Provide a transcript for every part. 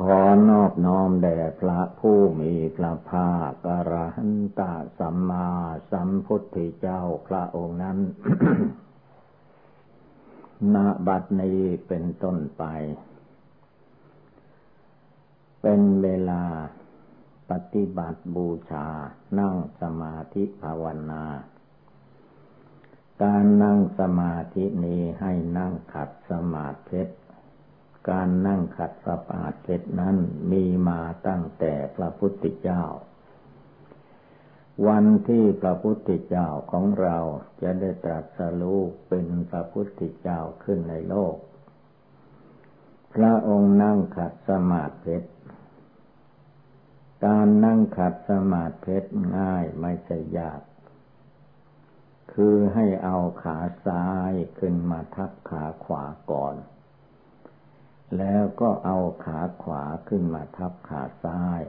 ขอนอบน้อมแด่พระผู้มีพระภาคอรหันตสัมมาสัมพุทธเจ้าพระองค์นั้น ณ บัดนี้เป็นต้นไป เป็นเวลาปฏิบัติบูชา นั่งสมาธิภาวนา การนั่งสมาธินี้ให้นั่งขัดสมาธิ การนั่งขัดสมาธินั้นมีมาตั้งแต่พระพุทธเจ้า วันที่พระพุทธเจ้าของเราจะได้ตรัสรู้เป็นพระพุทธเจ้าขึ้นในโลก พระองค์นั่งขัดสมาธิการนั่งขัดสมาธิง่ายไม่ใช่ยาก คือให้เอาขาซ้ายขึ้นมาทับขาขวาก่อน แล้วก็เอาขาขวาขึ้นมาทับขาซ้าย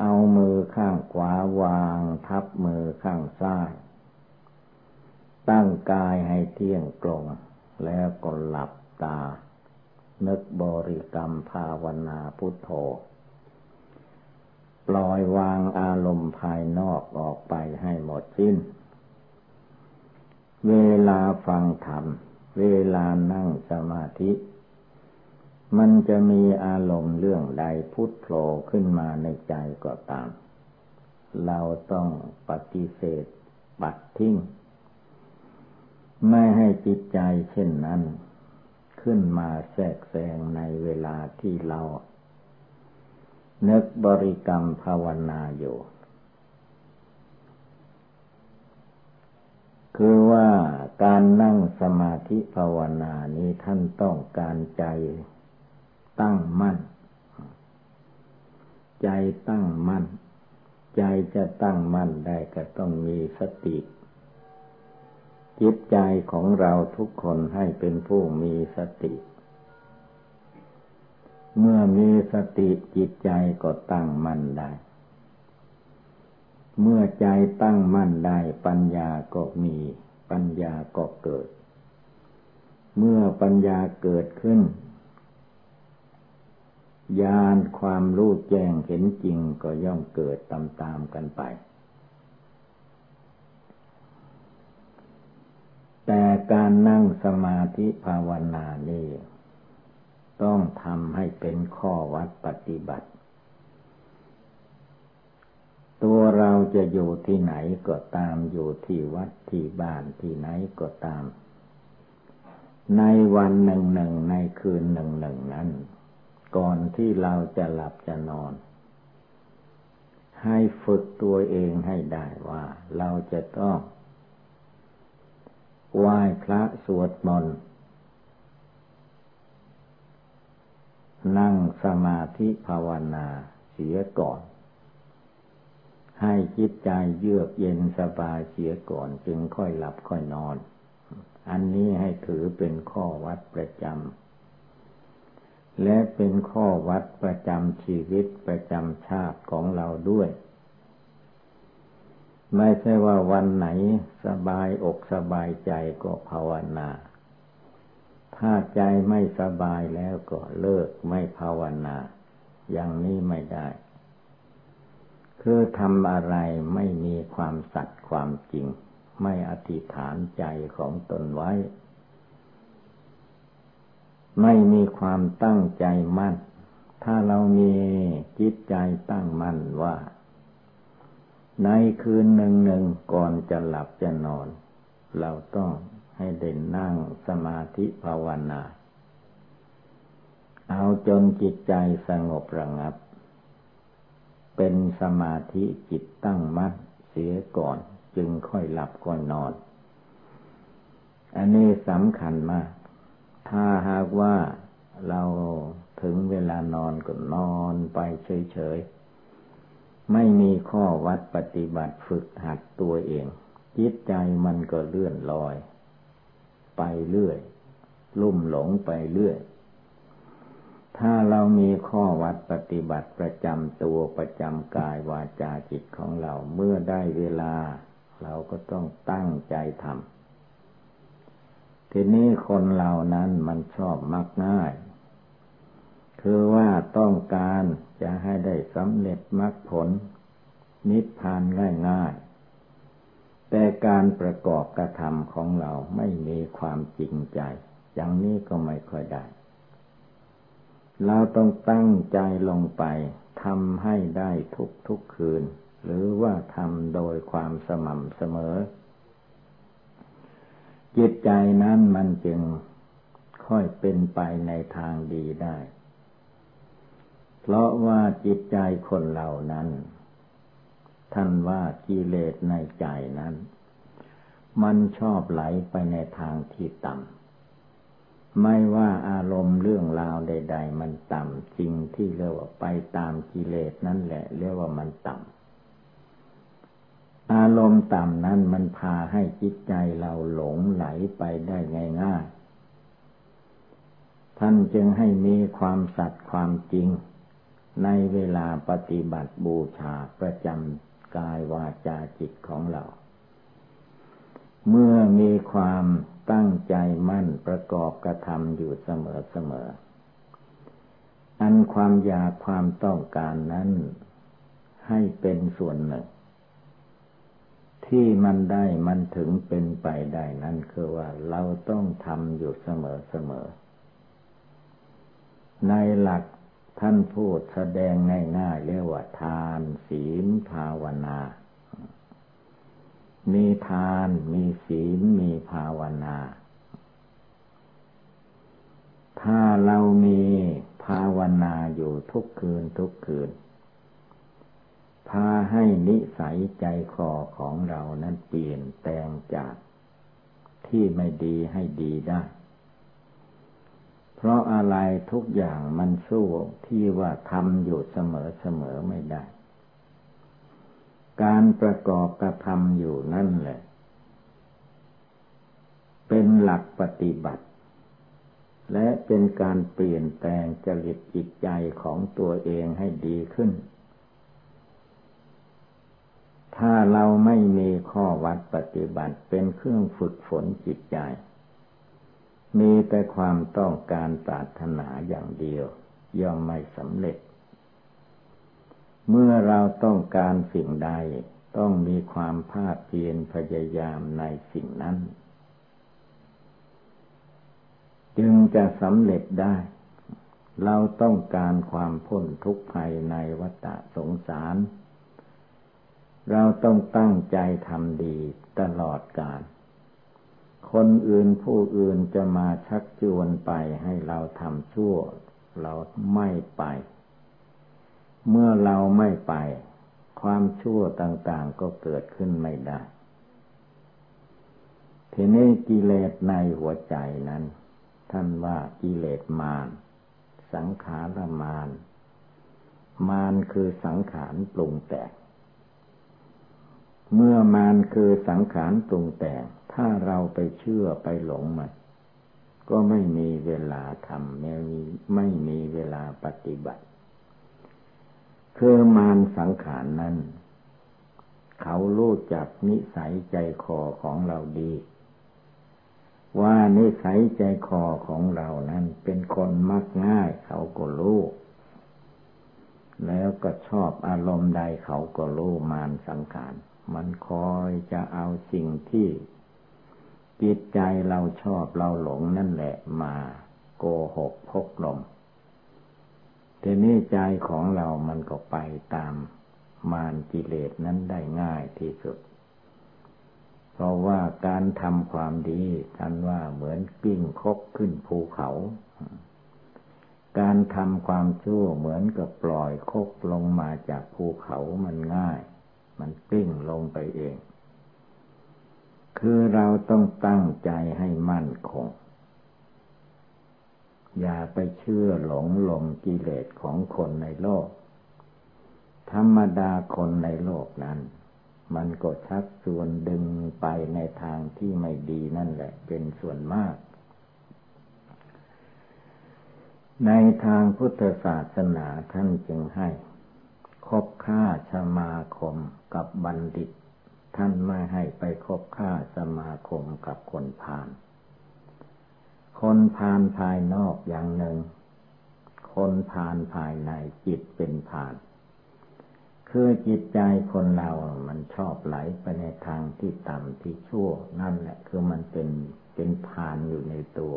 เอามือข้างขวาวางทับมือข้างซ้าย ตั้งกายให้เที่ยงตรง แล้วก็หลับตา นึกบริกรรมภาวนาพุทโธ ปล่อยวางอารมณ์ภายนอกออกไปให้หมดสิ้น เวลาฟังธรรม เวลานั่งสมาธิ มันจะมีอารมณ์เรื่องใดพุทโผล่ขึ้นมาในใจก็ตาม เราต้องปฏิเสธปัดทิ้ง ไม่ให้จิตใจเช่นนั้น ขึ้นมาแทรกแซงในเวลาที่เรานึกบริกรรมภาวนาอยู่ คือว่าการนั่งสมาธิภาวนานี้ท่านต้องการใจตั้งมั่น ใจตั้งมั่น ใจจะตั้งมั่นได้ก็ต้องมีสติ จิตใจของเราทุกคนให้เป็นผู้มีสติ เมื่อมีสติจิตใจก็ตั้งมั่นได้ เมื่อใจตั้งมั่นได้ปัญญาก็มี ปัญญาก็เกิด เมื่อปัญญาเกิดขึ้นญาณความรู้แจ้งเห็นจริงก็ย่อมเกิดตามๆกันไป แต่การนั่งสมาธิภาวนานี่ต้องทำให้เป็นข้อวัดปฏิบัติ ตัวเราจะอยู่ที่ไหนก็ตามอยู่ที่วัดที่บ้านที่ไหนก็ตาม ในวันหนึ่งหนึ่งในคืนหนึ่งหนึ่งนั้น ก่อนที่เราจะหลับจะนอน ให้ฝึกตัวเองให้ได้ว่า เราจะต้องไหว้พระสวดมนต์นั่งสมาธิภาวนาเสียก่อน ให้จิตใจเยือกเย็นสบายเสียก่อนจึงค่อยหลับค่อยนอน อันนี้ให้ถือเป็นข้อวัดประจำ และเป็นข้อวัดประจำชีวิตประจำชาติของเราด้วย ไม่ใช่ว่าวันไหนสบายอกสบายใจก็ภาวนา ถ้าใจไม่สบายแล้วก็เลิกไม่ภาวนา อย่างนี้ไม่ได้ คือทำอะไรไม่มีความสัตย์ความจริง ไม่อธิษฐานใจของตนไว้ ไม่มีความตั้งใจมั่น ถ้าเรามีจิตใจตั้งมั่นว่า ในคืนหนึ่งหนึ่งก่อนจะหลับจะนอน เราต้องให้เด่นนั่งสมาธิภาวนา เอาจนจิตใจสงบระงับ เป็นสมาธิจิตตั้งมั่นเสียก่อน จึงค่อยหลับก่อนนอน อันนี้สำคัญมาก ถ้าหากว่าเราถึงเวลานอนก็นอนไปเฉยๆ ไม่มีข้อวัดปฏิบัติฝึกหัดตัวเอง จิตใจมันก็เลื่อนลอย ไปเรื่อย ลุ่มหลงไปเรื่อย ถ้าเรามีข้อวัดปฏิบัติประจำตัวประจำกายวาจาจิตของเราเมื่อได้เวลา เราก็ต้องตั้งใจทำทีนี้คนเหล่านั้นมันชอบมักง่าย คือว่าต้องการจะให้ได้สำเร็จมรรคผล นิพพานง่าย ๆ แต่การประกอบกระทำของเราไม่มีความจริงใจ อย่างนี้ก็ไม่ค่อยได้ เราต้องตั้งใจลงไปทำให้ได้ทุกทุกคืน หรือว่าทำโดยความสม่ำเสมอ จิตใจนั้นมันจึงค่อยเป็นไปในทางดีได้ เพราะว่าจิตใจคนเหล่านั้น ท่านว่ากิเลสในใจนั้น มันชอบไหลไปในทางที่ต่ำ ไม่ว่าอารมณ์เรื่องราวใด ๆ มันต่ำสิ่งที่เรียกว่าไปตามกิเลสนั่นแหละเรียกว่ามันต่ำอารมณ์ต่ำนั้นมันพาให้จิตใจเราหลงไหลไปได้ง่ายๆท่านจึงให้มีความสัตย์ความจริง ในเวลาปฏิบัติบูชาประจำกายวาจาจิตของเรา เมื่อมีความ ตั้งใจมั่นประกอบกระทำอยู่เสมอเสมอ อันความอยากความต้องการนั้น ให้เป็นส่วนหนึ่ง ที่มันได้มันถึงเป็นไปได้นั่นคือว่าเราต้องทำอยู่เสมอเสมอ ในหลักท่านพูดแสดงง่ายๆเรียกว่าทานศีลภาวนา มีทาน มีศีล มีภาวนา ถ้าเรามีภาวนาอยู่ทุกคืนทุกคืน พาให้นิสัยใจคอของเรานั้นเปลี่ยนแปลงจากที่ไม่ดีให้ดีได้ เพราะอะไรทุกอย่างมันสู้ที่ว่าทำอยู่เสมอเสมอไม่ได้ การประกอบกระทำอยู่นั่นแหละ เป็นหลักปฏิบัติ และเป็นการเปลี่ยนแปลงจริตจิตใจของตัวเองให้ดีขึ้น ถ้าเราไม่มีข้อวัดปฏิบัติเป็นเครื่องฝึกฝนจิตใจ มีแต่ความต้องการปรารถนาอย่างเดียว ย่อมไม่สำเร็จ เมื่อเราต้องการสิ่งใด ต้องมีความภาคเพียรพยายามในสิ่งนั้น จึงจะสำเร็จได้ เราต้องการความพ้นทุกข์ภายในวัฏสงสาร เราต้องตั้งใจทำดีตลอดกาลคนอื่นผู้อื่นจะมาชักชวนไปให้เราทำชั่ว เราไม่ไป เมื่อเราไม่ไป ความชั่วต่างๆก็เกิดขึ้นไม่ได้ ทีนี้กิเลสในหัวใจนั้น ท่านว่ากิเลสมาร สังขารมาร มารคือสังขารปรุงแต่ง เมื่อมารคือสังขารปรุงแต่ง ถ้าเราไปเชื่อไปหลงมันก็ไม่มีเวลาทำไม่มีไม่มีเวลาปฏิบัติ คือมารสังขารนั้น เขารู้จักนิสัยใจคอของเราดี ว่านิสัยใจคอของเรานั้น เป็นคนมักง่าย เขาก็รู้แล้วก็ชอบอารมณ์ใดเขาก็รู้มารสังขาร มันคอยจะเอาสิ่งที่จิตใจเราชอบเราหลงนั่นแหละมาโกหกพกลม ทีนี้ใจของเรามันก็ไปตามมารกิเลสนั้นได้ง่ายที่สุด เพราะว่าการทำความดีท่านว่าเหมือนกิ้งคกขึ้นภูเขา การทำความชั่วเหมือนกับปล่อยคกลงมาจากภูเขามันง่าย มันกิ้งลงไปเอง คือเราต้องตั้งใจให้มั่นคง อย่าไปเชื่อหลงหลมกิเลสของคนในโลกถ้ารรมดาคนในโลกนั้น มันก็ชักชวนดึงไปในทางที่ไม่ดีนั่นแหละ เป็นส่วนมาก ในทางพุทธศาสนาท่านจึงให้คบค้าสมาคมกับบัณฑิต ท่านไม่ให้ไปคบค้าสมาคมกับคนพาล คนพาลภายนอกอย่างหนึ่ง คนพาลภายในจิตเป็นพาลคือจิตใจคนเรา มันชอบไหลไปในทางที่ต่ำที่ชั่ว นั่นแหละ คือมันเป็นเป็นพานอยู่ในตัว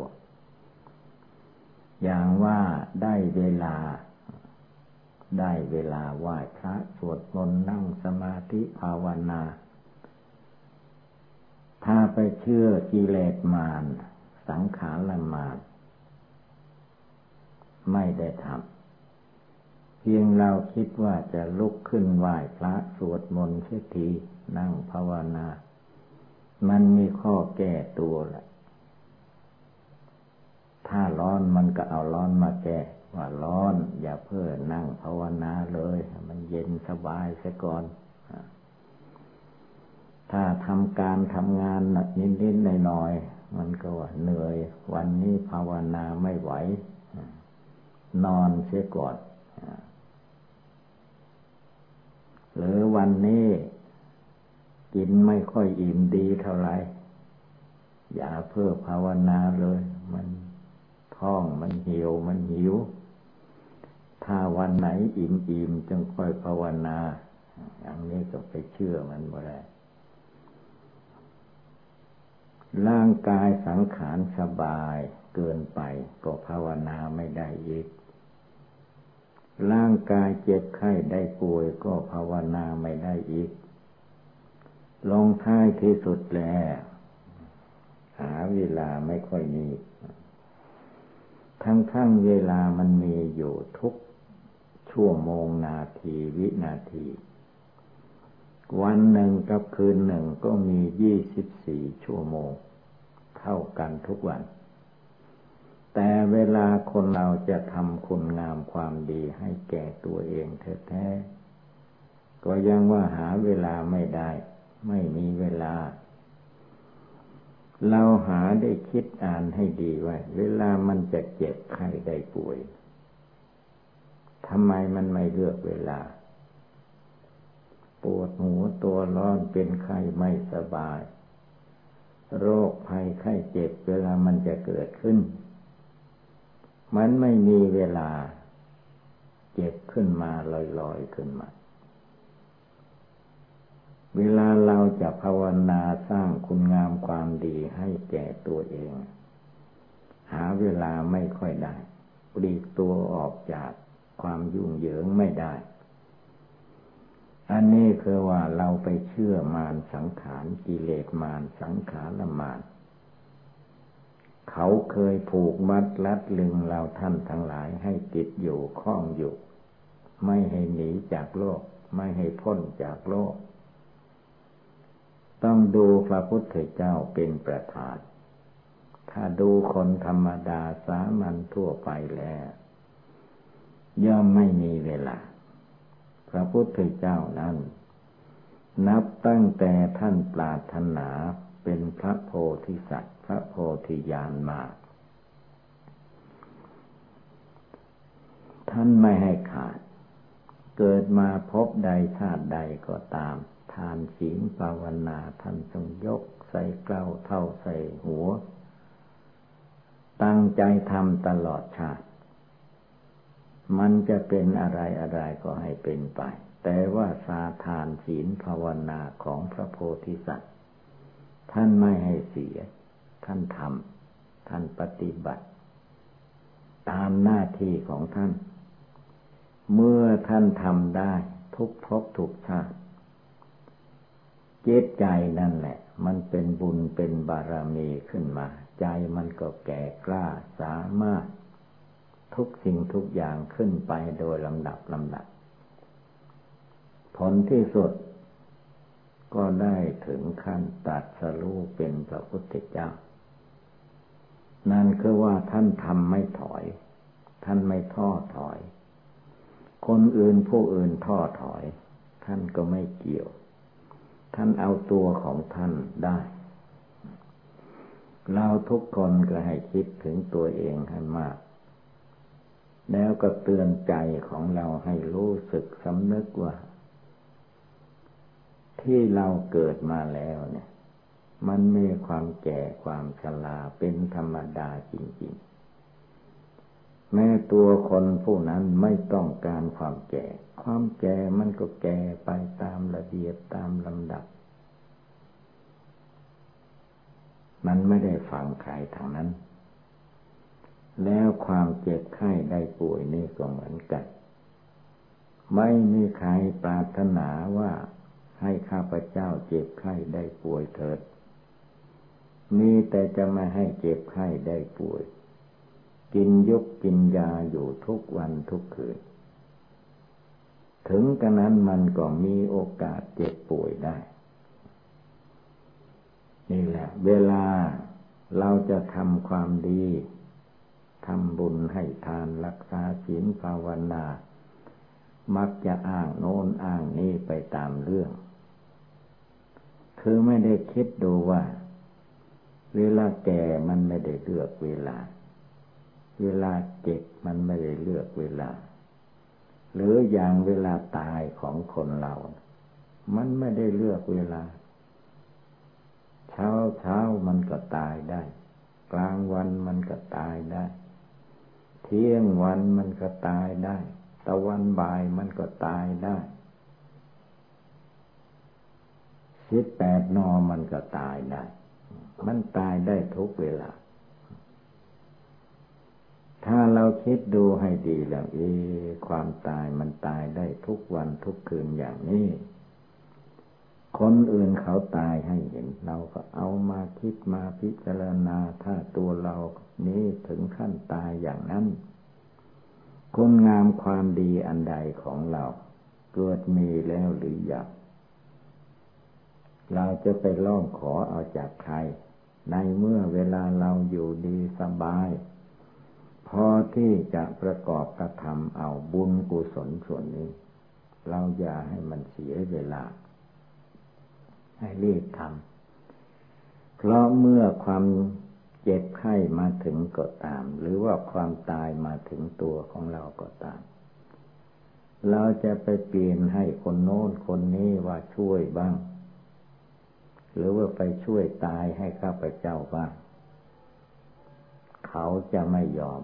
อย่างว่าได้เวลา ได้เวลาไหว้พระสวดมนต์นั่งสมาธิภาวนา ถ้าไปเชื่อกิเลสมาร สังขารละมารไม่ได้ทำเพียงเราคิดว่าจะลุกขึ้นไหว้พระสวดมนต์เสียทีนั่งภาวนา มันมีข้อแก้ตัวแหละถ้าร้อนมันก็เอาร้อนมาแก้ว่าร้อน อย่าเพิ่อนั่งภาวนาเลย มันเย็นสบายเสียก่อน ถ้าทำการทำงานหนักนิดๆหน่อย มันก็ว่าเหนื่อย วันนี้ภาวนาไม่ไหว นอนเสียก่อนหรือวันนี้กินไม่ค่อยอิ่มดีเท่าไหร่ อย่าเพื่อภาวนาเลย มันท้องมันหิวมันหิว ถ้าวันไหนอิ่มอิ่มจึงค่อยภาวนา อย่างนี้ก็ไปเชื่อมันบ่ได้ ร่างกายสังขารสบายเกินไปก็ภาวนาไม่ได้อีก ร่างกายเจ็บไข้ได้ป่วยก็ภาวนาไม่ได้อีก ลงท้ายที่สุดแล้วหาเวลาไม่ค่อยมี ทั้งๆเวลามันมีอยู่ทุกชั่วโมงนาทีวินาที วันหนึ่งกับคืนหนึ่งก็มียี่สิบสี่ชั่วโมง เท่ากันทุกวัน แต่เวลาคนเราจะทำคุณงามความดีให้แก่ตัวเองแท้ๆก็ยังว่าหาเวลาไม่ได้ ไม่มีเวลา เราหาได้คิดอ่านให้ดีไว้ เวลามันจะเจ็บไข้ได้ป่วยทำไมมันไม่เลือกเวลา ปวดหัวตัวร้อนเป็นไข้ไม่สบาย โรคภัยไข้เจ็บเวลามันจะเกิดขึ้น มันไม่มีเวลา เจ็บขึ้นมาลอยๆขึ้นมา เวลาเราจะภาวนาสร้างคุณงามความดีให้แก่ตัวเอง หาเวลาไม่ค่อยได้ปลีกตัวออกจากความยุ่งเหยิงไม่ได้ อันนี้คือว่าเราไปเชื่อมารสังขารกิเลสมารสังขารละมารเขาเคยผูกมัดลัดลึงเราท่านทั้งหลายให้ติดอยู่ข้องอยู่ ไม่ให้หนีจากโลก ไม่ให้พ้นจากโลก ต้องดูพระพุทธเจ้าเป็นประธาน ถ้าดูคนธรรมดาสามัญทั่วไปแล้ว ย่อมไม่มีเวลา พระพุทธเจ้านั้น นับตั้งแต่ท่านปรารถนาเป็นพระโพธิสัตว์ พระโพธิญาณมา ท่านไม่ให้ขาด เกิดมาพบใดชาติใดก็ตาม ทานศีลภาวนาท่านทรงยกใส่เกล้าเท่าใส่หัว ตั้งใจทำตลอดชาติ มันจะเป็นอะไรอะไรก็ให้เป็นไป แต่ว่าสาทานศีลภาวนาของพระโพธิสัตว์ ท่านไม่ให้เสีย ท่านทำท่านปฏิบัติ ตามหน้าที่ของท่าน เมื่อท่านทำได้ทุกภพทุกชาติเจตใจนั่นแหละ มันเป็นบุญเป็นบารมีขึ้นมา ใจมันก็แก่กล้าสามารถ ทุกสิ่งทุกอย่างขึ้นไปโดยลำดับลำดับ ผลที่สุด ก็ได้ถึงขั้นตัดสรู้เป็นพระพุทธเจ้า นั่นคือว่าท่านทำไม่ถอย ท่านไม่ท้อถอย คนอื่นผู้อื่นท้อถอย ท่านก็ไม่เกี่ยว ท่านเอาตัวของท่านได้เราทุกคนก็ให้คิดถึงตัวเองให้มาก แล้วก็เตือนใจของเราให้รู้สึกสำนึกว่า ที่เราเกิดมาแล้วเนี่ย มันมีความแก่ความชราเป็นธรรมดาจริง ๆ แม้ตัวคนผู้นั้นไม่ต้องการความแก่ ความแก่มันก็แก่ไปตามระเบียบตามลำดับ มันไม่ได้ฟังใครทางนั้น แล้วความเจ็บไข้ได้ป่วยนี่ก็เหมือนกัน ไม่มีใครปรารถนาว่าให้ข้าพเจ้าเจ็บไข้ได้ป่วยเถิด มีแต่จะม่ให้เจ็บไข้ได้ป่วย กินยกกินยาอยู่ทุกวันทุกคืน ถึงกระนั้นมันก็มีโอกาสเจ็บป่วยได้ นี่แหละ เวลาเราจะทำความดี ทำบุญให้ทานรักษาศีลภาวนา มักจะอ้างโน้นอ้างนี้ไปตามเรื่อง คือไม่ได้คิดดูว่า เวลาแก่มันไม่ได้เลือกเวลา เวลาเจ็บมันไม่ได้เลือกเวลา หรืออย่างเวลาตายของคนเรา มันไม่ได้เลือกเวลา เช้าเช้ามันก็ตายได้ กลางวันมันก็ตายได้ เที่ยงวันมันก็ตายได้ ตะวันบ่ายมันก็ตายได้สิบแปดนอมันก็ตายได้ มันตายได้ทุกเวลา ถ้าเราคิดดูให้ดีแล้ว เอ ความตายมันตายได้ทุกวันทุกคืนอย่างนี้ คนอื่นเขาตายให้เห็น เราก็เอามาคิดมาพิจารณาถ้าตัวเรานี้ถึงขั้นตายอย่างนั้นคุณงามความดีอันใดของเรา เกิดมีแล้วหรือยังเราจะไปร้องขอเอาจากใคร ในเมื่อเวลาเราอยู่ดีสบาย พอที่จะประกอบกระทำเอาบุญกุศลส่วนนี้ เราอย่าให้มันเสียเวลา ให้รีบทำเพราะเมื่อความเจ็บไข้มาถึงก็ตาม หรือว่าความตายมาถึงตัวของเราก็ตาม เราจะไปเปลี่ยนให้คนโน้นคนนี้ว่าช่วยบ้าง หรือว่าไปช่วยตายให้ข้าพเจ้าบ้าง เขาจะไม่ยอม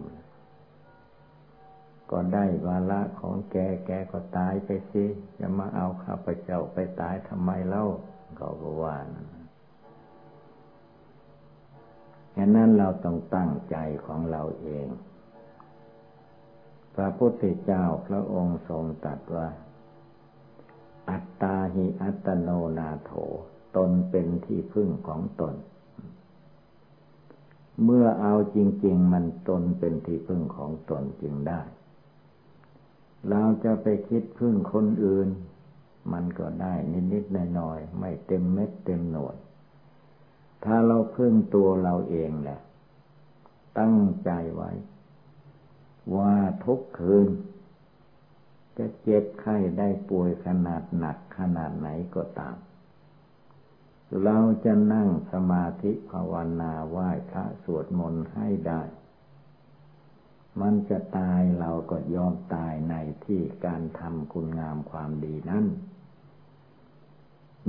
ก็ได้วาระของแกแกก็ตายไปสิจะมาเอาข้าพเจ้าไปตายทำไมเล่า เขาก็ว่านะฉะนั้นเราต้องตั้งใจของเราเอง พระพุทธเจ้าพระองค์ทรงตรัสว่า อัตตาหิอัตโนนาโถ ตนเป็นที่พึ่งของตน เมื่อเอาจริง ๆ มันตนเป็นที่พึ่งของตนจึงได้ เราจะไปคิดพึ่งคนอื่น มันก็ได้นิดๆหน่อยๆไม่เต็มเม็ดเต็มหน่วย ถ้าเราพึ่งตัวเราเองแหละ ตั้งใจไว้ ว่าทุกคืน จะเจ็บไข้ได้ป่วยขนาดหนักขนาดไหนก็ตาม เราจะนั่งสมาธิภาวนาไหว้พระสวดมนต์ให้ได้ มันจะตายเราก็ยอมตายในที่การทำคุณงามความดีนั้น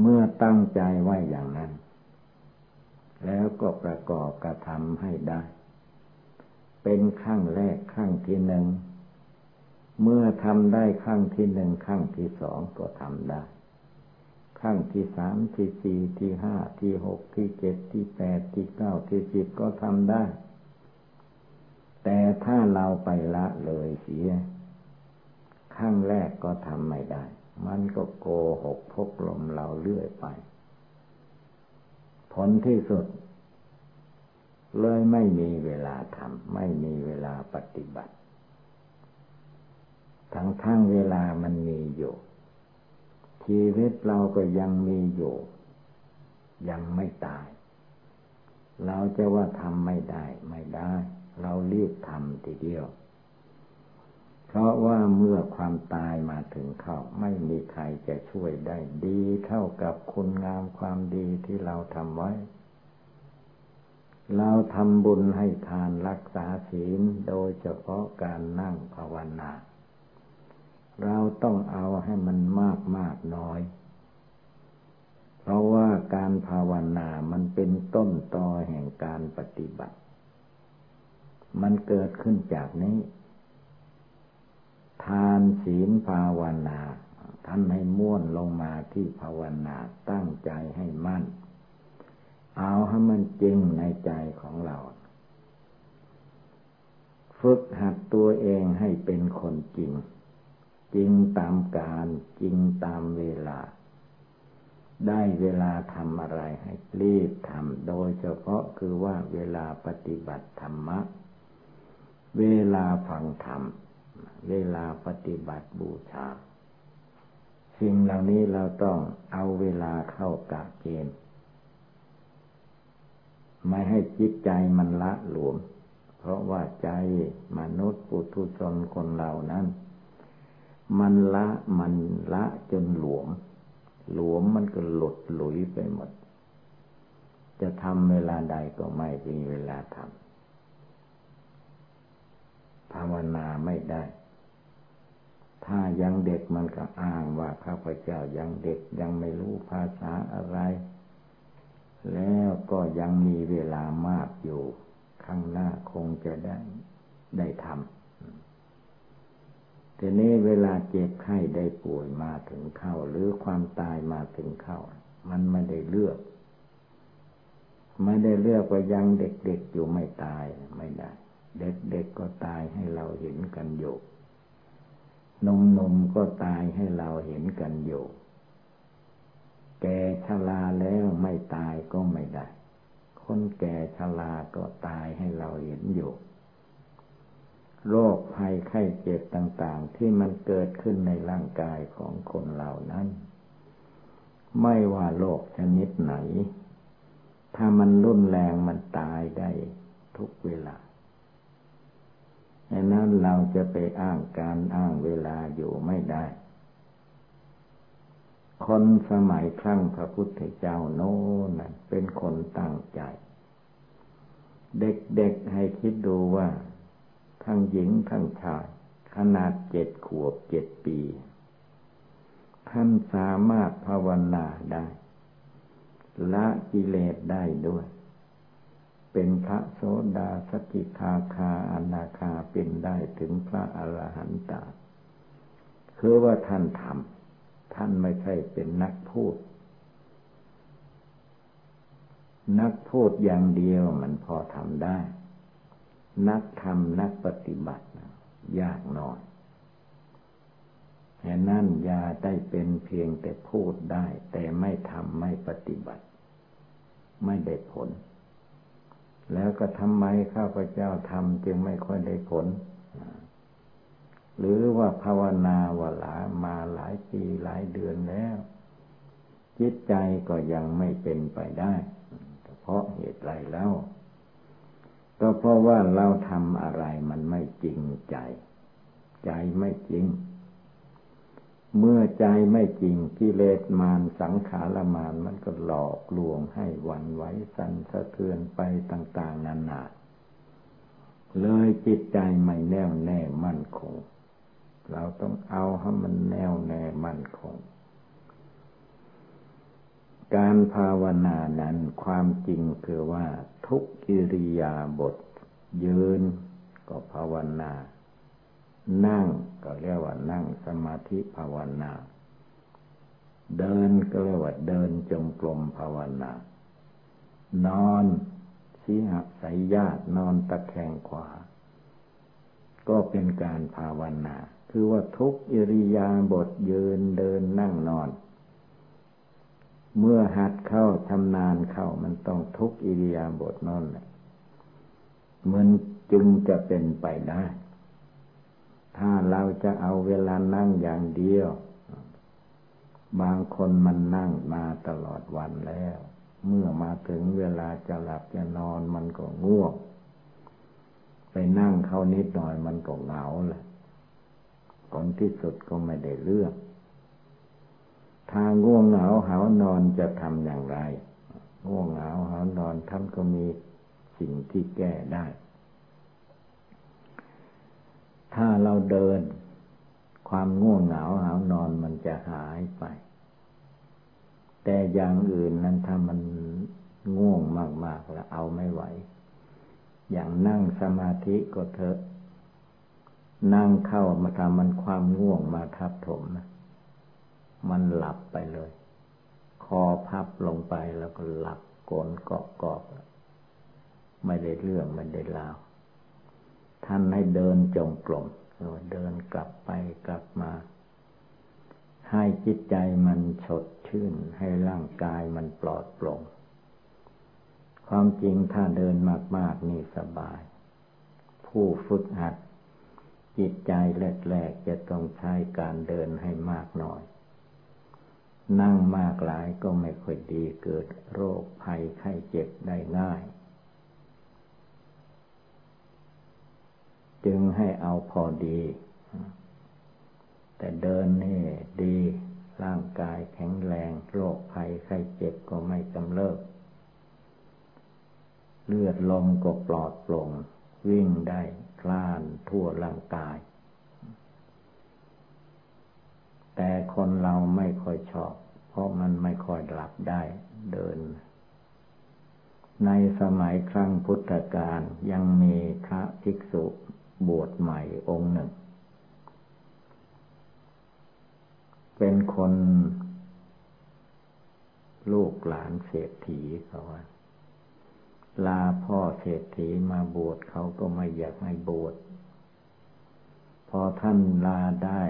เมื่อตั้งใจไว้อย่างนั้น แล้วก็ประกอบกระทำให้ได้ เป็นขั้งแรกขั้งที่หนึ่ง เมื่อทำได้ขั้งที่หนึ่งขั้งที่สองก็ทำได้ขั้งที่สามที่สี่ที่ห้าที่หกที่เจ็ดที่แปดที่เก้าที่สิบก็ทำได้ แต่ถ้าเราไปละเลยเสียขั้งแรกก็ทำไม่ได้ มันก็โกหกพกลมเราเลื่อยไป ผลที่สุด เลยไม่มีเวลาทำไม่มีเวลาปฏิบัติ ทั้งทั้งเวลามันมีอยู่ ชีวิตเราก็ยังมีอยู่ ยังไม่ตาย เราจะว่าทำไม่ได้ไม่ได้ เรารีบทำทีเดียว เพราะว่าเมื่อความตายมาถึงเขาไม่มีใครจะช่วยได้ดีเท่ากับคุณงามความดีที่เราทำไว้ เราทำบุญให้ทานรักษาศีลโดยเฉพาะการนั่งภาวนา เราต้องเอาให้มันมากมากน้อยเพราะว่าการภาวนามันเป็นต้นตอแห่งการปฏิบัติ มันเกิดขึ้นจากนี้ ทานศีลภาวนาท่านให้ม้วนลงมาที่ภาวนาตั้งใจให้มั่น เอาให้มันจริงในใจของเรา ฝึกหัดตัวเองให้เป็นคนจริง จริงตามการจริงตามเวลา ได้เวลาทำอะไรให้รีบทำโดยเฉพาะคือว่าเวลาปฏิบัติธรรมะ เวลาฟังธรรม เวลาปฏิบัติบูชา สิ่งเหล่านี้เราต้องเอาเวลาเข้ากะเกณฑ์ไม่ให้จิตใจมันละหลวม เพราะว่าใจมนุษย์ปุถุชนคนเหล่านั้น มันละมันละจนหลวม หลวมมันก็หลุดหลุยไปหมด จะทำเวลาใดก็ไม่มีเวลาทำ ภาวนาไม่ได้ ถ้ายังเด็กมันก็อ้างว่าข้าพเจ้ายังเด็กยังไม่รู้ภาษาอะไร แล้วก็ยังมีเวลามากอยู่ ข้างหน้าคงจะได้ได้ทำทีนี้เวลาเจ็บไข้ได้ป่วยมาถึงเข้า หรือความตายมาถึงเข้า มันไม่ได้เลือก ไม่ได้เลือกว่ายังเด็กๆอยู่ไม่ตายไม่ได้ เด็กๆก็ตายให้เราเห็นกันอยู่นมนมก็ตายให้เราเห็นกันอยู่แก่ชราแล้วไม่ตายก็ไม่ได้ คนแก่ชราก็ตายให้เราเห็นอยู่ โรคภัยไข้เจ็บต่าง ๆ ที่มันเกิดขึ้นในร่างกายของคนเหล่านั้น ไม่ว่าโรคชนิดไหน ถ้ามันรุนแรงมันตายได้ทุกเวลา ดังนั้นเราจะไปอ้างการอ้างเวลาอยู่ไม่ได้ คนสมัยครั้งพระพุทธเจ้าโน้นเป็นคนตั้งใจ เด็กๆให้คิดดูว่า ทั้งหญิงทั้งชาย ขนาดเจ็ดขวบเจ็ดปี ท่านสามารถภาวนาได้ ละกิเลสได้ด้วย เป็นพระโสดาสกิทาคาอนาคาเป็นได้ถึงพระอรหันตาคือว่าท่านทำท่านไม่ใช่เป็นนักพูด นักพูดอย่างเดียวมันพอทำได้ นักทำนักปฏิบัติยากหน่อยแห่นั้นยาได้เป็นเพียงแต่พูดได้ แต่ไม่ทำไม่ปฏิบัติ ไม่ได้ผล แล้วก็ทำไมข้าพเจ้าทำจึงไม่ค่อยได้ผล หรือว่าภาวนาว่าหลามาหลายปีหลายเดือนแล้ว จิตใจก็ยังไม่เป็นไปได้เพราะเหตุไรแล้วก็เพราะว่าเราทำอะไรมันไม่จริงใจ ใจไม่จริง เมื่อใจไม่จริงกิเลสมารสังขารมารมันก็หลอกลวงให้วันไหวสั่นสะเทือนไปต่าง ๆ นานาเลยจิตใจไม่แน่วแน่มั่นคง เราต้องเอาให้มันแน่วแน่มั่นคง การภาวนานั้นความจริงคือว่า ทุกกิริยาบทยืนก็ภาวนา นั่งก็เรียกว่านั่งสมาธิภาวนา เดินก็เรียกว่าเดินจงกรมภาวนา นอนสีหักสายญาตินอนตะแคงขวา ก็เป็นการภาวนา คือว่าทุกอิริยาบถยืนเดินนั่งนอน เมื่อหัดเข้าชำนาญเข้ามันต้องทุกอิริยาบถนอนเลยมันจึงจะเป็นไปได้ ถ้าเราจะเอาเวลานั่งอย่างเดียว บางคนมันนั่งมาตลอดวันแล้ว เมื่อมาถึงเวลาจะหลับจะนอนมันก็ง่วง ไปนั่งเข้านิดหน่อยมันก็เหงาแหละผลที่สุดก็ไม่ได้เรื่องถ้าง่วงเหงาหานอนจะทำอย่างไร ง่วงเหงาหานอนท่านก็มีสิ่งที่แก้ได้ ถ้าเราเดิน ความง่วงเหงาหานอนมันจะหายไป แต่อย่างอื่นนั้นถ้ามันง่วงมาก ๆ แล้วเอาไม่ไหว อย่างนั่งสมาธิก็เถอะ นั่งเข้ามาทำมันความง่วงมาทับถมนะมันหลับไปเลย คอพับลงไปแล้วก็หลับโกนเกาะเกาะไม่ได้เรื่องไม่ได้ลาว ท่านให้เดินจงกรมเดินกลับไปกลับมา ให้จิตใจมันสดชื่น ให้ร่างกายมันปลอดโปร่งความจริงถ้าเดินมาก ๆ นี่สบาย ผู้ฝึกหัด จิตใจแรกๆจะต้องใช้การเดินให้มากหน่อย นั่งมากหลายก็ไม่ค่อยดีเกิดโรคภัยไข้เจ็บได้ง่าย จึงให้เอาพอดี แต่เดินนี่ดี ร่างกายแข็งแรง โรคภัยไข้เจ็บก็ไม่กำเริบ เลือดลมก็ปลอดโปร่ง วิ่งได้คลานทั่วร่างกาย แต่คนเราไม่ค่อยชอบ เพราะมันไม่ค่อยหลับได้เดินในสมัยครั้งพุทธกาลยังมีพระภิกษุ บวชใหม่องค์หนึ่ง เป็นคน ลูกหลานเศรษฐีเขาว่าลาพ่อเศรษฐีมาบวชเขาก็ไม่อยากให้บวชพอท่านลาได้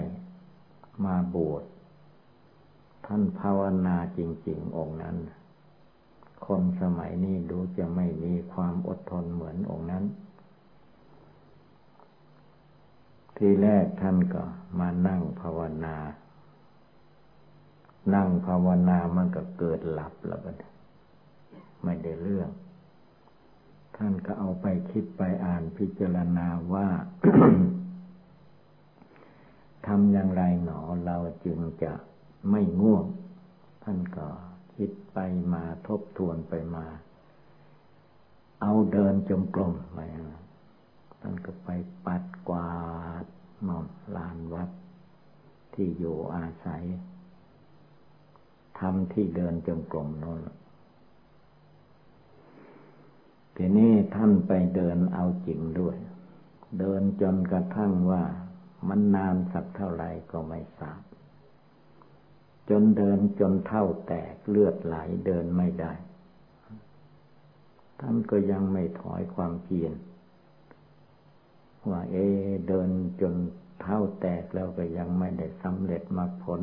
มาบวชท่านภาวนาจริง ๆ องค์นั้น คนสมัยนี้ดูจะไม่มีความอดทนเหมือนองค์นั้น ทีแรกท่านก็มานั่งภาวนา นั่งภาวนามันก็เกิดหลับแล้วก็ไม่ได้เรื่อง ท่านก็เอาไปคิดไปอ่านพิจารณาว่าทำอย่างไรหนอเราจึงจะไม่ง่วง ท่านก็คิดไปมาทบทวนไปมา เอาเดินจมกลมไป ท่านก็ไปปัดกวาดนอนลานวัด ที่อยู่อาศัยทำที่เดินจมกลมนั่นทีนี้ท่านไปเดินเอาจริงด้วย เดินจนกระทั่งว่ามันนานสักเท่าไรก็ไม่ทราบ จนเดินจนเท่าแตกเลือดไหลเดินไม่ได้ ท่านก็ยังไม่ถอยความเพียร ว่าเอเดินจนเท่าแตกแล้วก็ยังไม่ได้สำเร็จมรรคผล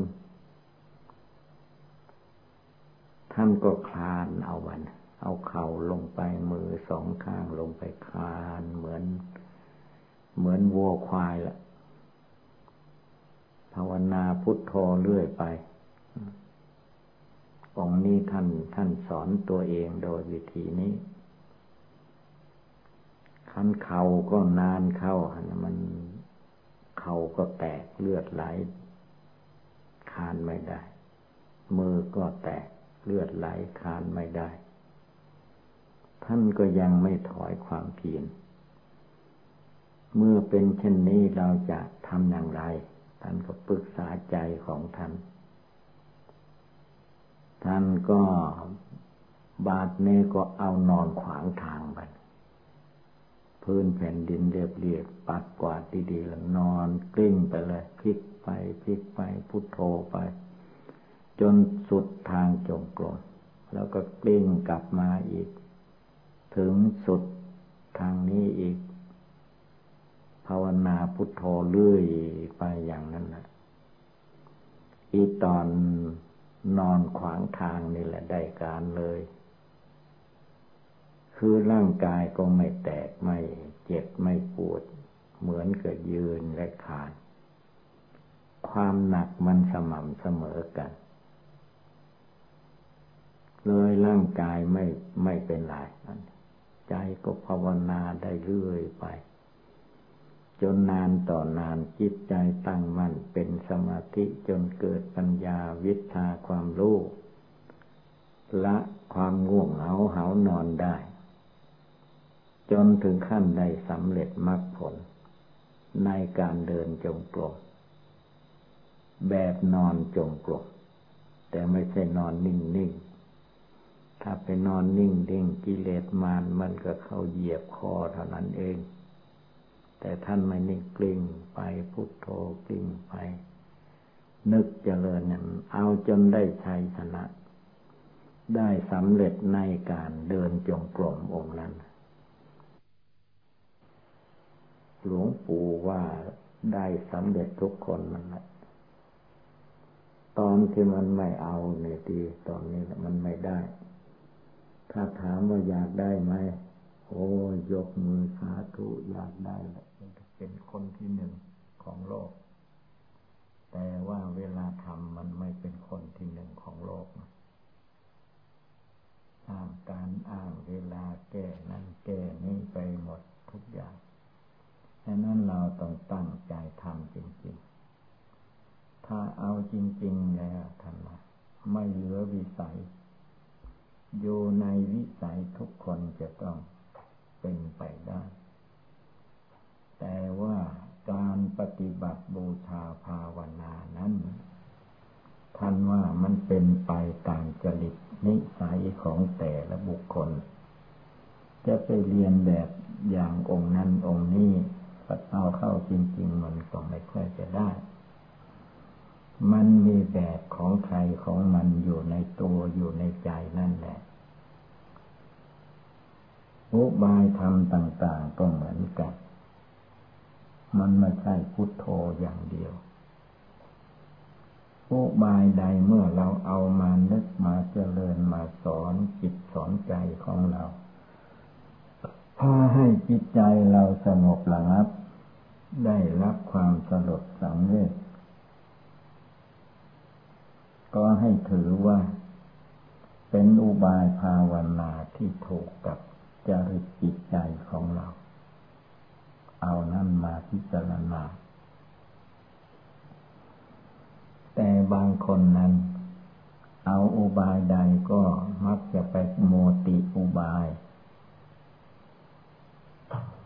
ท่านก็คลานเอาวัน เอาเข่าลงไปมือสองข้างลงไปคลานเหมือน เหมือนวัวควายละภาวนาพุทโธเรื่อยไปองนี้ท่านท่านสอนตัวเองโดยวิธีนี้ คันเข่าก็นานเข้ามันเข่าก็แตกเลือดไหลคานไม่ได้ มือก็แตกเลือดไหลคานไม่ได้ ท่านก็ยังไม่ถอยความเพียรเมื่อเป็นเช่นนี้เราจะทำอย่างไร ท่านก็ปรึกษาใจของท่าน ท่านก็บาดเนก็เอานอนขวางทางไป พื้นแผ่นดินเรียบเรียบปัดกวาดดีๆแล้วนอนกลิ้งไปเลยพลิกไปพลิกไปพุทโธไป จนสุดทางจงกรมแล้วก็กลิ้งกลับมาอีก ถึงสุดทางนี้อีก ภาวนาพุทโธเลื่อยไปอย่างนั้นแหละอีตอนนอนขวางทางนี่แหละได้การเลย คือร่างกายก็ไม่แตกไม่เจ็บไม่ปวด เหมือนกับยืนและขาดความหนักมันสม่ำเสมอกัน เลยร่างกายไม่ไม่เป็นไรใจก็ภาวนาได้เรื่อยไป จนนานต่อนานจิตใจตั้งมั่นเป็นสมาธิจนเกิดปัญญาวิชาความรู้ละความง่วงเหงาเหานอนได้ จนถึงขั้นได้สำเร็จมรรคผล ในการเดินจงกรมแบบนอนจงกรมแต่ไม่ใช่นอนนิ่งนิ่งถ้าไปนอนนิ่งดิ่งกิเลสมานมันก็เข้าเหยียบคอเท่านั้นเอง แต่ท่านไม่นิ่งกลิ้งไปพุทโธกลิ้งไป นึกเจริญนั้นเอาจนได้ชัยชนะ ได้สำเร็จในการเดินจงกรมองค์นั้น หลวงปู่ว่าได้สำเร็จทุกคนมันแหละตอนที่มันไม่เอาเนี่ยดีตอนนี้มันไม่ได้ ถ้าถามว่าอยากได้ไหมโอ้ยกมือสาธุอยากได้แหละเป็นคนที่หนึ่งของโลก แต่ว่าเวลาทำมันไม่เป็นคนที่หนึ่งของโลกอ้างการอ้างเวลาแก้นั่นแก้นี่ไปหมดทุกอย่าง ดังนั้นเราต้องตั้งใจทำจริงๆ ถ้าเอาจริง ๆ แล้วท่านว่าไม่เหลือวิสัย อยู่ในวิสัยทุกคนจะต้องเป็นไปได้ แต่ว่าการปฏิบัติบูชาภาวนานั้นท่านว่ามันเป็นไปตามจริตนิสัยของแต่ละบุคคล จะไปเรียนแบบอย่างองค์นั้นองค์นี้ เอาเข้าจริง ๆ มันก็ไม่ค่อยจะได้ มันมีแบบของใครของมันอยู่ในตัวอยู่ในใจนั่นแหละอุบายธรรมต่าง ๆ ก็เหมือนกัน มันไม่ใช่พุทโธอย่างเดียวอุบายใดเมื่อเราเอามานึกมาเจริญมาสอนจิตสอนใจของเราพาให้จิตใจเราสงบระงับ ได้รับความสลดสังเวชก็ให้ถือว่า เป็นอุบายภาวนาที่ถูกกับจริตจิตใจของเรา เอานั่นมาพิจารณา แต่บางคนนั้น เอาอุบายใดก็มักจะไปโมติอุบาย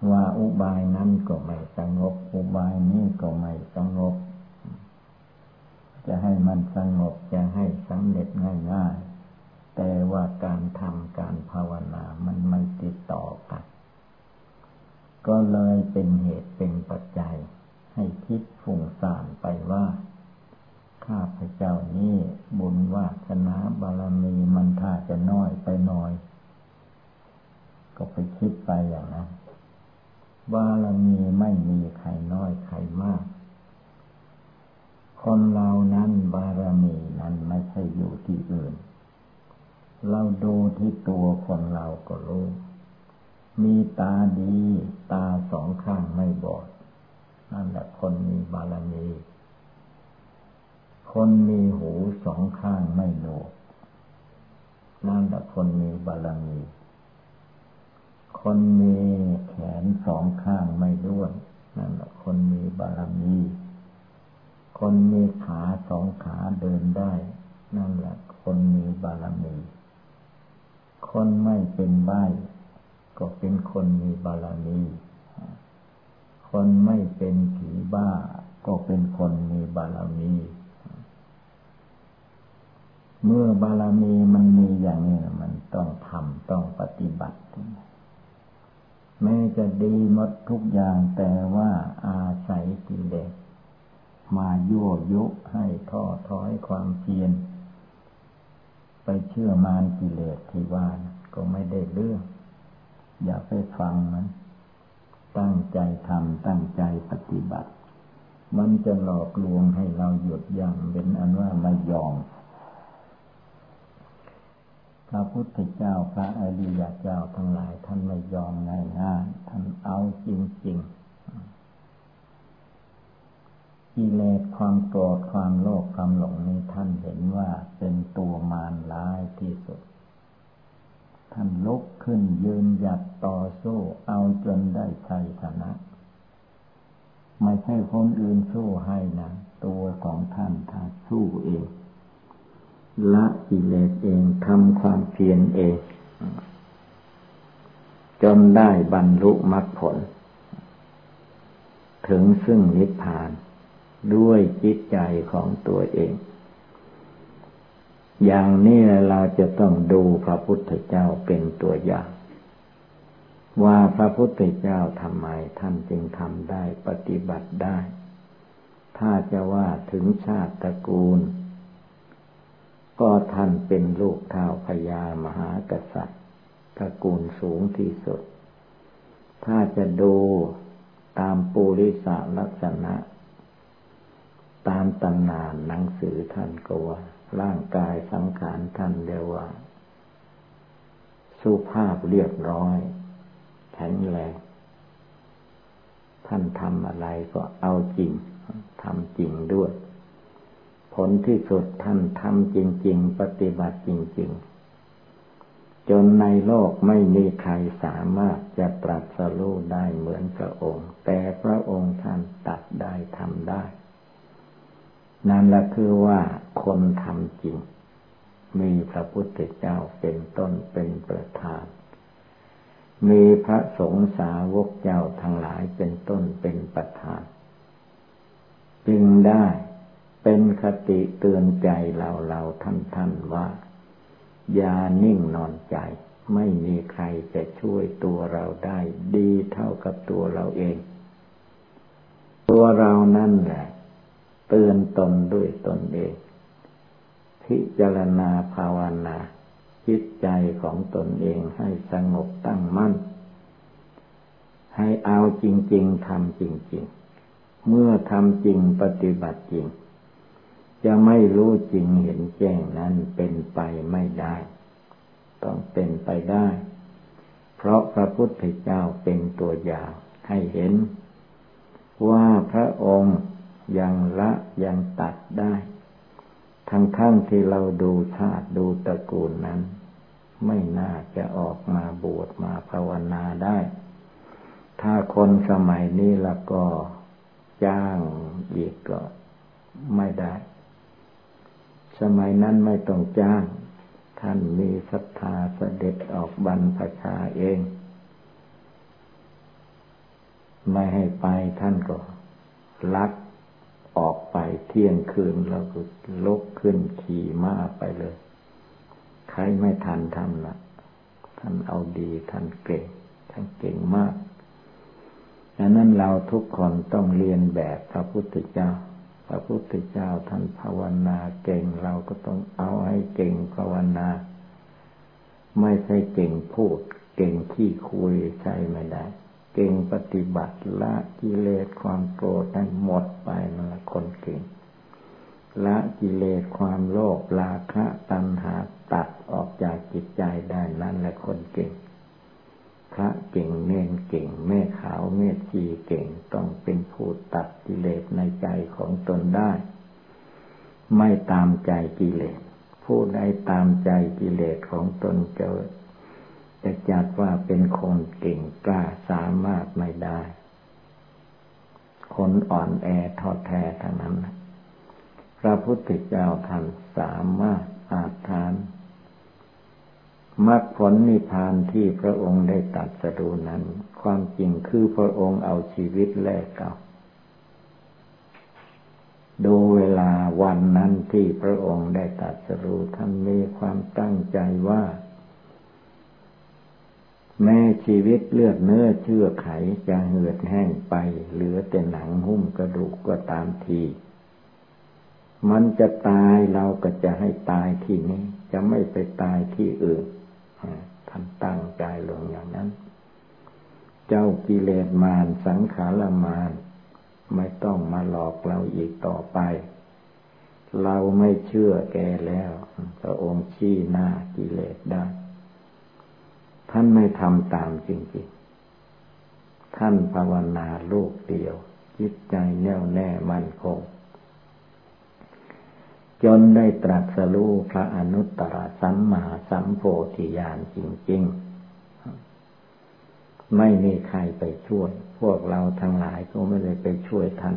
ว่าอุบายนั้นก็ไม่สงบ อุบายนี้ก็ไม่สงบ จะให้มันสงบจะให้สำเร็จง่ายๆ แต่ว่าการทำการภาวนามันไม่ติดต่อกัน ก็เลยเป็นเหตุเป็นปัจจัย ให้คิดฝุ่งซ่านไปว่า ข้าพเจ้านี้บุญวาสนาบารมีมันถ้าจะน้อยไปหน่อย ก็ไปคิดไปอย่างนั้น บารมีไม่มีใครน้อยใครมาก คนเรานั้นบารมีนั้นไม่ใช่อยู่ที่อื่น เราดูที่ตัวคนเราก็รู้มีตาดี ตาสองข้างไม่บอดนั่นแหละคนมีบารมี คนมีหูสองข้างไม่โหนกนั่นแหละคนมีบารมี คนมีแขนสองข้างไม่ด้วนนั่นแหละคนมีบารมี คนมีขาสองขาเดินได้ นั่นแหละคนมีบารมี คนไม่เป็นใบก็เป็นคนมีบารมี คนไม่เป็นผีบ้า ก็เป็นคนมีบารมี เมื่อบารมีมันมีอย่างนี้มันต้องทำต้องปฏิบัติ แม้จะดีหมดทุกอย่างแต่ว่าอาศัยกิเลสมายั่วยุให้ท้อถอยความเพียรไปเชื่อมานกิเลสที่ว่าก็ไม่ได้เรื่อง อย่าไปฟังมัน ตั้งใจทำตั้งใจปฏิบัติ มันจะหลอกลวงให้เราหยุดยั้งเป็นอันว่าไม่ยอม พระพุทธเจ้าพระอริยเจ้าทั้งหลายท่านไม่ยอมง่ายๆท่านเอาจริงๆกิเลสความโกรธความโลภความหลงนี้ท่านเห็นว่าเป็นตัวมารร้ายที่สุด ท่านลุกขึ้นยืนหยัดต่อสู้เอาจนได้ชัยชนะ ไม่ใช่คนอื่นสู้ให้นะ ตัวของท่านท่านสู้เอง ละกิเลสเองทำความเพียรเอง จนได้บรรลุมรรคผล ถึงซึ่งนิพพานด้วยจิตใจของตัวเอง อย่างนี้เราจะต้องดูพระพุทธเจ้าเป็นตัวอย่าง ว่าพระพุทธเจ้าทำไมท่านจึงทำได้ปฏิบัติได้ ถ้าจะว่าถึงชาติตระกูล ก็ท่านเป็นลูกท้าวพญามหากษัตริย์ตระกูลสูงที่สุด ถ้าจะดูตามปุริสลักษณะ ตามตำนานหนังสือท่านก็ว่า ร่างกายสังขารท่านเรียกว่า สุภาพเรียบร้อย แข็งแรงท่านทำอะไรก็เอาจริงทำจริงด้วย ผลที่สุดท่านทำจริง ๆ ปฏิบัติจริง ๆ จนในโลกไม่มีใครสามารถจะตรัสรู้ได้เหมือนพระองค์ แต่พระองค์ท่านตัดได้ทำได้ นั่นแหละคือว่าคนทำจริง มีพระพุทธเจ้าเป็นต้นเป็นประธานมีพระสงฆ์สาวกเจ้าทั้งหลายเป็นต้นเป็นประธาน จึงได้ เป็นคติเตือนใจเราเราท่านท่านว่า อย่านิ่งนอนใจ ไม่มีใครจะช่วยตัวเราได้ดีเท่ากับตัวเราเอง ตัวเรานั่นแหละ เตือนตนด้วยตนเอง พิจารณาภาวนาจิตใจของตนเองให้สงบตั้งมั่น ให้เอาจริง ๆทำจริง ๆ เมื่อทำจริงปฏิบัติจริง จะไม่รู้จริงเห็นแจ้งนั้นเป็นไปไม่ได้ ต้องเป็นไปได้ เพราะพระพุทธเจ้าเป็นตัวอย่างให้เห็น ว่าพระองค์ยังละยังตัดได้ ทั้งทั้งที่เราดูชาติดูตระกูลนั้น ไม่น่าจะออกมาบวชมาภาวนาได้ ถ้าคนสมัยนี้ล้วก็จ้างอีกก็ไม่ได้ สมัยนั้นไม่ต้องจ้าง ท่านมีศรัทธาเสด็จออกบรรพชาเอง ไม่ให้ไปท่านก็ลักออกไปเที่ยงคืนเราก็ลุกขึ้นขี่ม้าไปเลย ใครไม่ทันทำนะท่านเอาดีท่านเก่ง ท่านเก่งมากดังนั้นเราทุกคนต้องเรียนแบบพระพุทธเจ้า พระพุทธเจ้าท่านภาวนาเก่งเราก็ต้องเอาให้เก่งภาวนา ไม่ใช่เก่งพูด เก่งขี้คุยใช่ไม่ได้ เก่งปฏิบัติละกิเลสความโกรธให้นหมดไปนั่นแหละคนเก่งละกิเลสความโลภราคะตัณหาตัดออกจากจิตใจได้นั่นแหละคนเก่ง พระเก่งเนนเก่ง แม่ขาวแม่ชีเก่งต้องเป็นผู้ตัดกิเลสในใจของตนได้ ไม่ตามใจกิเลส ผู้ใดตามใจกิเลสของตนเกิดจะจัดว่าเป็นคนเก่งกล้าสามารถไม่ได้ คนอ่อนแอทอดแท้ทั้งนั้น พระพุทธเจ้าท่านสามารถอาจทาน มรรคผลนิพพานที่พระองค์ได้ตัดสดูนั้น ความจริงคือพระองค์เอาชีวิตแลกเก่าดูเวลาวันนั้นที่พระองค์ได้ตัดสรู้ท่านมีความตั้งใจว่า แม้ชีวิตเลือดเนื้อเชื่อไขจะเหือดแห้งไป เหลือแต่หนังหุ้มกระดูกก็ตามที มันจะตายเราก็จะให้ตายที่นี้ จะไม่ไปตายที่อื่น ท่านตั้งใจลงอย่างนั้น เจ้ากิเลสมารสังขารมารไม่ต้องมาหลอกเราอีกต่อไป เราไม่เชื่อแกแล้วพระองค์ชี้หน้ากิเลสได้ ท่านไม่ทำตามจริงๆ ท่านภาวนาลูกเดียว จิตใจแน่วแน่มั่นคง จนได้ตรัสรู้พระอนุตตรสัมมาสัมโพธิญาณจริงๆ ไม่มีใครไปช่วย พวกเราทั้งหลายก็ไม่ได้ไปช่วยท่าน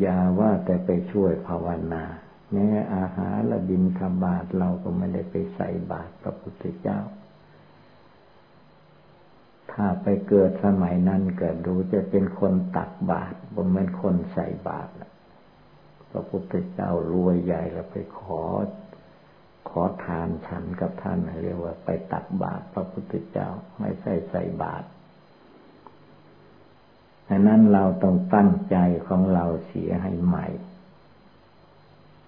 อย่าว่าแต่ไปช่วยภาวนาแม้อาหารละบินธบาตเราก็ไม่ได้ไปใส่บาตรพระพุทธเจ้า ถ้าไปเกิดสมัยนั้นเกิดดูจะเป็นคนตักบาตรบ่เหมือนคนใส่บาตร พระพุทธเจ้ารวยใหญ่แล้วไปขอ ขอทานฉันกับท่านเรียกว่าไปตักบาตรพระพุทธเจ้าไม่ใช่ใส่บาตรดังนั้นเราต้องตั้งใจของเราเสียให้ใหม่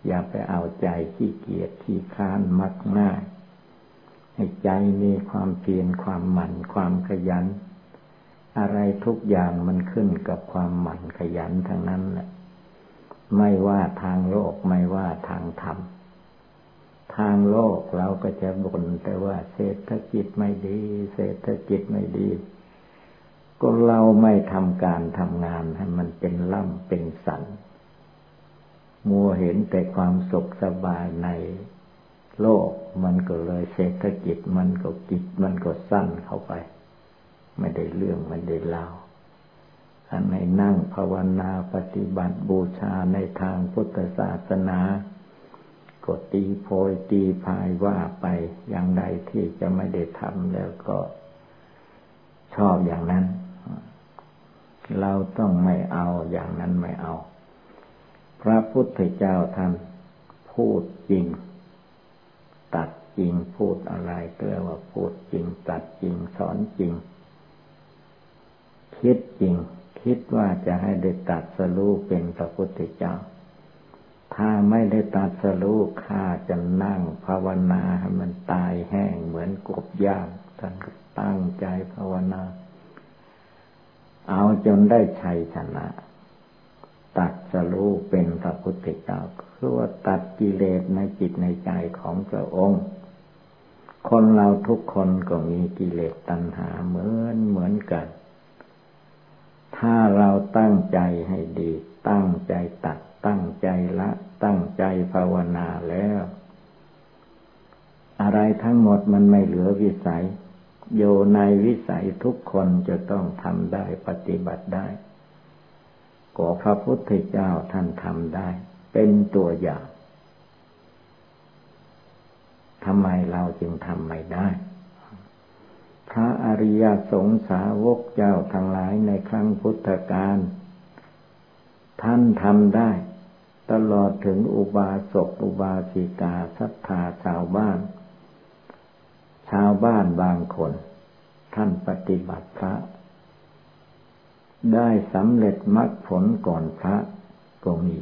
อย่าไปเอาใจขี้เกียจขี้ค้านมักง่ายให้ใจมีความเพียรความหมั่นความขยัน อะไรทุกอย่างมันขึ้นกับความหมั่นขยันทั้งนั้นแหละ ไม่ว่าทางโลกไม่ว่าทางธรรม ทางโลกเราก็จะบ่นแต่ว่าเศรษฐกิจไม่ดี เศรษฐกิจไม่ดี ก็เราไม่ทำการทำงานให้มันเป็นล่ำเป็นสัน มัวเห็นแต่ความสุขสบายในโลกมันก็เลยเศรษฐกิจมันก็กิจมันก็สั้นเข้าไป ไม่ได้เรื่องไม่ได้เล่า อันในนั่งภาวนาปฏิบัติบูชาในทางพุทธศาสนาก็ตีโพยตีพายว่าไปอย่างใดที่จะไม่ได้ทำแล้วก็ชอบอย่างนั้น เราต้องไม่เอาอย่างนั้นไม่เอา พระพุทธเจ้าท่านพูดจริง ตัดจริงพูดอะไรก็เรียกว่าพูดจริง ตัดจริงสอนจริง คิดจริง คิดว่าจะให้ได้ตัดสรู้เป็นพระพุทธเจ้า ถ้าไม่ได้ตัดสรู้ข้าจะนั่งภาวนาให้มันตายแห้งเหมือนกบย่างท่านก็ตั้งใจภาวนา เอาจนได้ชัยชนะ ตัดสรู้เป็นพระพุทธเจ้าคือว่าตัดกิเลสในจิตในใจของพระองค์คนเราทุกคนก็มีกิเลสตัณหาเหมือนเหมือนกัน ถ้าเราตั้งใจให้ดี ตั้งใจตัด ตั้งใจละ ตั้งใจภาวนาแล้ว อะไรทั้งหมดมันไม่เหลือวิสัยโยในวิสัยทุกคนจะต้องทำได้ปฏิบัติได้ก็พระพุทธเจ้าท่านทำได้ เป็นตัวอย่างทำไมเราจึงทำไม่ได้ พระอริยสงสาวกเจ้าทั้งหลายในครั้งพุทธกาลท่านทำได้ ตลอดถึงอุบาสกอุบาสิกาศรัทธาชาวบ้าน ชาวบ้านบางคน ท่านปฏิบัติพระ ได้สำเร็จมรรคผลก่อนพระก็มี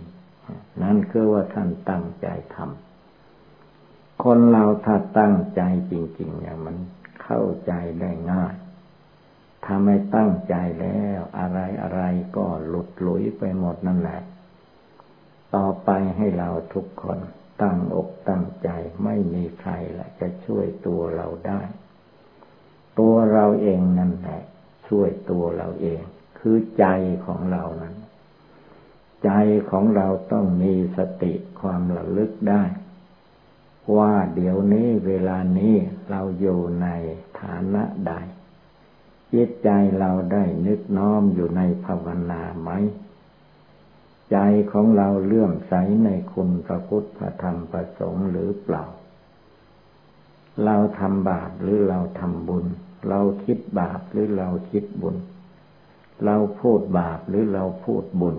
นั่นคือว่าท่านตั้งใจทำคนเราถ้าตั้งใจจริง ๆ อย่างมัน เข้าใจได้ง่ายถ้าไม่ตั้งใจแล้ว อะไรอะไรก็หลุดหลุยไปหมดนั่นแหละ ต่อไปให้เราทุกคนตั้งอกตั้งใจไม่มีใครละจะช่วยตัวเราได้ ตัวเราเองนั่นแหละ ช่วยตัวเราเอง คือใจของเรานั้น ใจของเราต้องมีสติความระลึกได้ ว่าเดี๋ยวนี้เวลานี้เราอยู่ในฐานะใดจิตใจเราได้นึกน้อมอยู่ในภาวนาไหม ใจของเราเลื่อมใสในคุณพระพุทธพระธรรมพระสงฆ์หรือเปล่า เราทำบาปหรือเราทำบุญ เราคิดบาปหรือเราคิดบุญ เราพูดบาปหรือเราพูดบุญ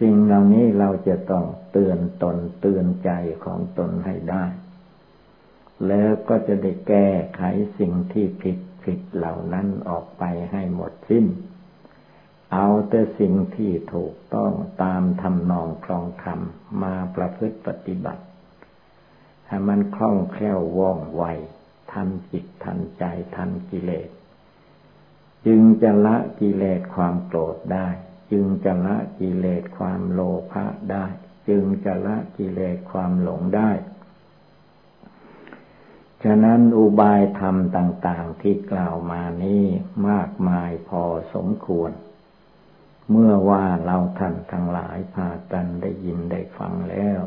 สิ่งเหล่านี้เราจะต้องเตือนตนเตือนใจของตนให้ได้ แล้วก็จะได้แก้ไขสิ่งที่ผิดผิดเหล่านั้นออกไปให้หมดสิ้น เอาแต่สิ่งที่ถูกต้องตามทำนองครองธรรมมาประพฤติปฏิบัติ ให้มันคล่องแคล่วว่องไวทันจิตทันใจทันกิเลส จึงจะละกิเลสความโกรธได้ จึงจะละกิเลสความโลภะได้ จึงจะละกิเลสความหลงได้ ฉะนั้นอุบายธรรมต่าง ๆ ที่กล่าวมานี้มากมายพอสมควร เมื่อว่าเราท่านทั้งหลายพากันได้ยินได้ฟังแล้ว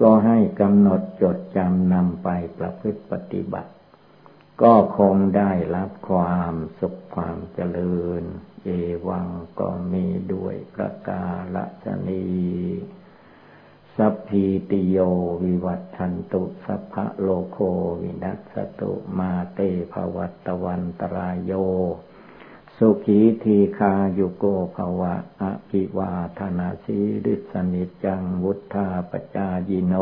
ก็ให้กำหนดจดจำนำไปประพฤติปฏิบัติ ก็คงได้รับความสุขความเจริญ เอวังก็มีด้วยประกาศนีสัพพีติโยวิวัตทันตุสัพพะโลโควินัสตุมาเตภวัตวันตรายโย สุขีทีคายุโกภวะอภิวาธนาสีริสนิจังวุธาปจายิโน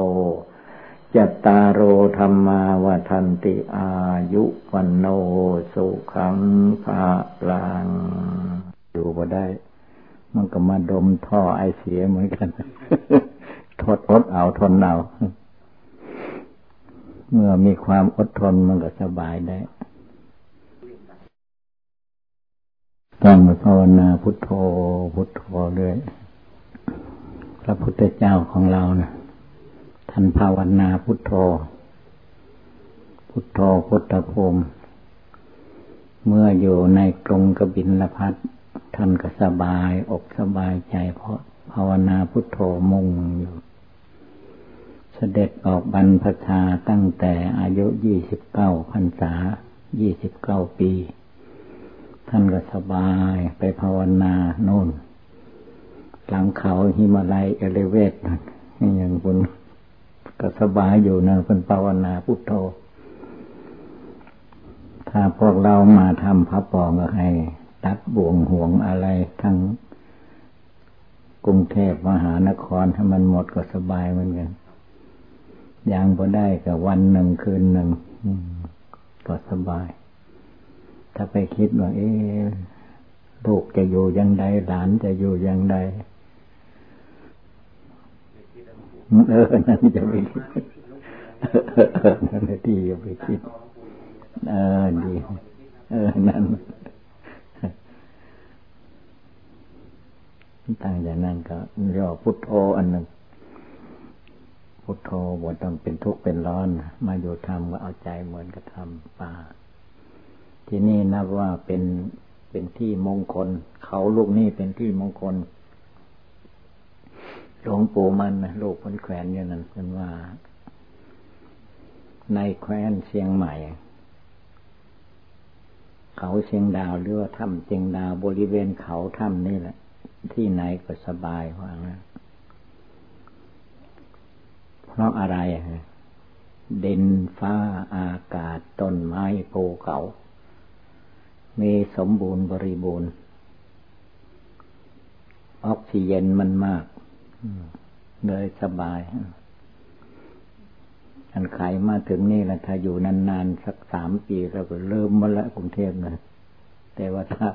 จัตตารโอธรรมาวทันติอายุวันโนสุขังภาลังอยู่บ่ได้ มันก็มาดมท่อไอเสียเหมือนกันทดอดเอาทนเอา เมื่อมีความอดทนมันก็สบายได้ ต้องมาภาวนาพุทโธ พุทโธเรื่อยพระพุทธเจ้าของเรานะ่ะ ท่านภาวนาพุทโธ พุทโธพุทธภูมิ เมื่ออยู่ในกรงกบินละพัดท่านก็สบายอกสบายใจเพราะภาวนาพุทโธมุ่งอยู่ เสด็จออกบรรพชาตั้งแต่อายุยี่สิบเก้าพรรษายี่สิบเก้าปี ท่านก็สบายไปภาวนาโน่น หลังเขาหิมาลัยเอเลเวตนี่อย่างคุณ ก็สบายอยู่นะเป็นภาวนาพุทโธ ถ้าพวกเรามาทำพระปองก็ให้ ตัดบ่วงห่วงอะไรทั้งกรุงเทพมหานครถ้ามันหมดก็สบายเหมือนกันยังพอได้กับวันหนึ่งคืนหนึ่งก็สบาย ถ้าไปคิดว่า เอ๊ลูกจะอยู่ยังไงหลานจะอยู่ยังไง เออนั่นจะไปคิดนั่นที่จะไปคิดเออดีเออนั่นตั้งอย่างนั้นก็ย่อพุทโธอันหนึ่งพุทโธบทต้องเป็นทุกข์เป็นร้อน มาอยู่ทำก็เอาใจเหมือนกับทำป่า ที่นี่นับว่าเป็นเป็นที่มงคล เขาลูกนี่เป็นที่มงคล หลวงปู่มันนะลูกคนแขวนอย่างนั้นเป็นว่า ในแคว้นเชียงใหม่ เขาเชียงดาวหรือว่าถ้ำเชียงดาวบริเวณเขาถ้ำนี่แหละ ที่ไหนก็สบายว่างั้นเพราะอะไรเด่นฟ้าอากาศต้นไม้ภูเขา มีสมบูรณ์บริบูรณ์ ออกซิเจนมันมาก เลยสบายอันขายมาถึงนี่แล้วถ้าอยู่นานๆ สักสามปีเราก็เริ่มมาละกรุงเทพเลยแต่ว่าถ้า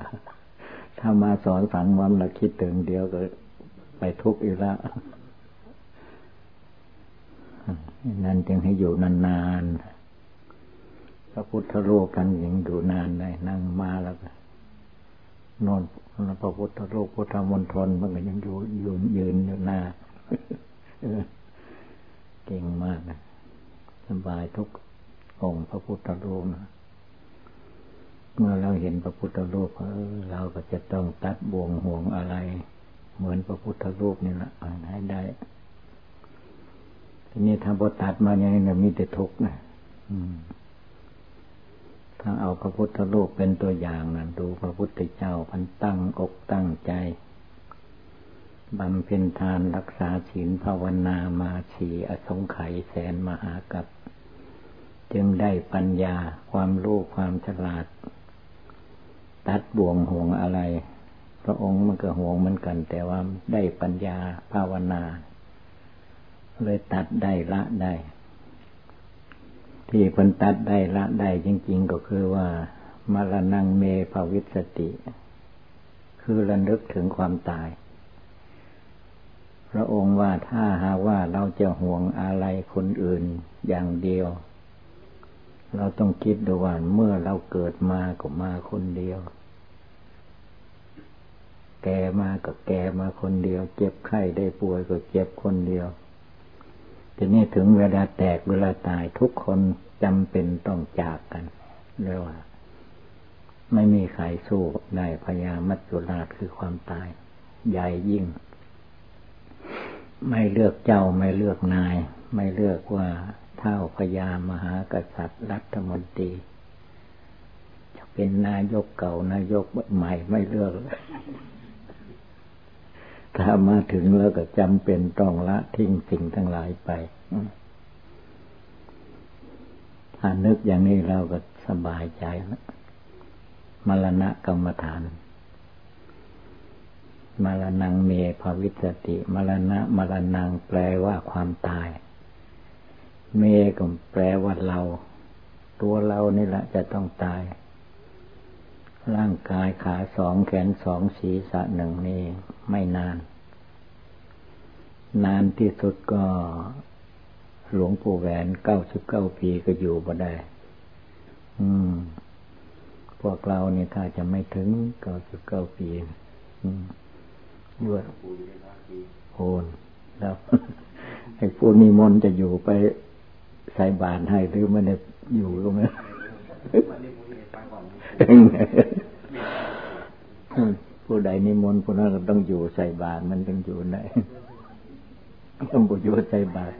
ถ้ามาสอนสังวันเราคิดถึงเดียวก็ไปทุกข์อีกแล้วนั่นจึงให้อยู่นานๆพระพุทธรูปกันยังอยู่นานเลยนั่งมาแล้ว นอนพระพุทธรูปพุทธมณฑลมันก็ยังอยู่ยืนยืนอยู่หน้าเก่งมากนะสบายทุกองค์พระพุทธรูปนะเมื่อเราเห็นพระพุทธรูปเราก็จะต้องตัดบ่วงห่วงอะไร เหมือนพระพุทธรูปนี่แหละให้ได้ทีนี้ถ้าบตัดมาอย่างนี้มีแต่ทุกข์นะอืม ถ้าเอาพระพุทธรูปเป็นตัวอย่างนะดูพระพุทธเจ้าพันตั้งอกตั้งใจบำเพ็ญทานรักษาศีลภาวนามาฉีอสงไขยแสนมหากับ จึงได้ปัญญาความรู้ความฉลาด ตัดบ่วงห่วงอะไร พระองค์มันก็ห่วงเหมือนกัน แต่ว่าได้ปัญญาภาวนา เลยตัดได้ละได้ ที่คนตัดได้ละได้จริง ๆ ก็คือว่ามรณงเมภวิสติ คือระลึกถึงความตาย พระองค์ว่าถ้าหาว่าเราจะห่วงอะไรคนอื่นอย่างเดียว เราต้องคิดดูว่าเมื่อเราเกิดมาก็มาคนเดียว แก่มาก็แก่มาคนเดียว เจ็บไข้ได้ป่วยก็เจ็บคนเดียวทีนี้ถึงเวลาแตกเวลาตายทุกคน จำเป็นต้องจากกันเรียกว่า ไม่มีใครสู้ได้พยามัจจุราชคือความตาย ใหญ่ยิ่ง ไม่เลือกเจ้าไม่เลือกนาย ไม่เลือกว่าเท่าพญามหากษัตริย์รัฐมนตรีเป็นนายกเก่านายกใหม่ไม่เลือกถ้ามาถึงแล้วก็จำเป็นต้องละทิ้งสิ่งทั้งหลายไป นึกอย่างนี้เราก็สบายใจแล้วมรณะกรรมฐาน มรณงเมภวิสติ มรณะมรณงแปลว่าความตาย เมก็แปลว่าเรา ตัวเรานี่แหละจะต้องตาย ร่างกายขาสองแขนสองศีรษะหนึ่งนี่ไม่นาน นานที่สุดก็ หลวงปู่แหวนเก้าสิบเก้าปีก็อยู่บ่ได้ อืม พวกเราเนี่ยถ้าจะไม่ถึงเก้าสิบเก้าปี อืมด้วยโอนแล้วไอ้ผู้นิมนต์จะอยู่ไปใส่บาตรให้หรือไม่ได้อยู่ก็ไม่ผู้ใดนิมนต์ผู้นั้นก็ต้องอยู่ใส่บาตรมันต้องอยู่ไหนต้องอยู่ใส่บาตร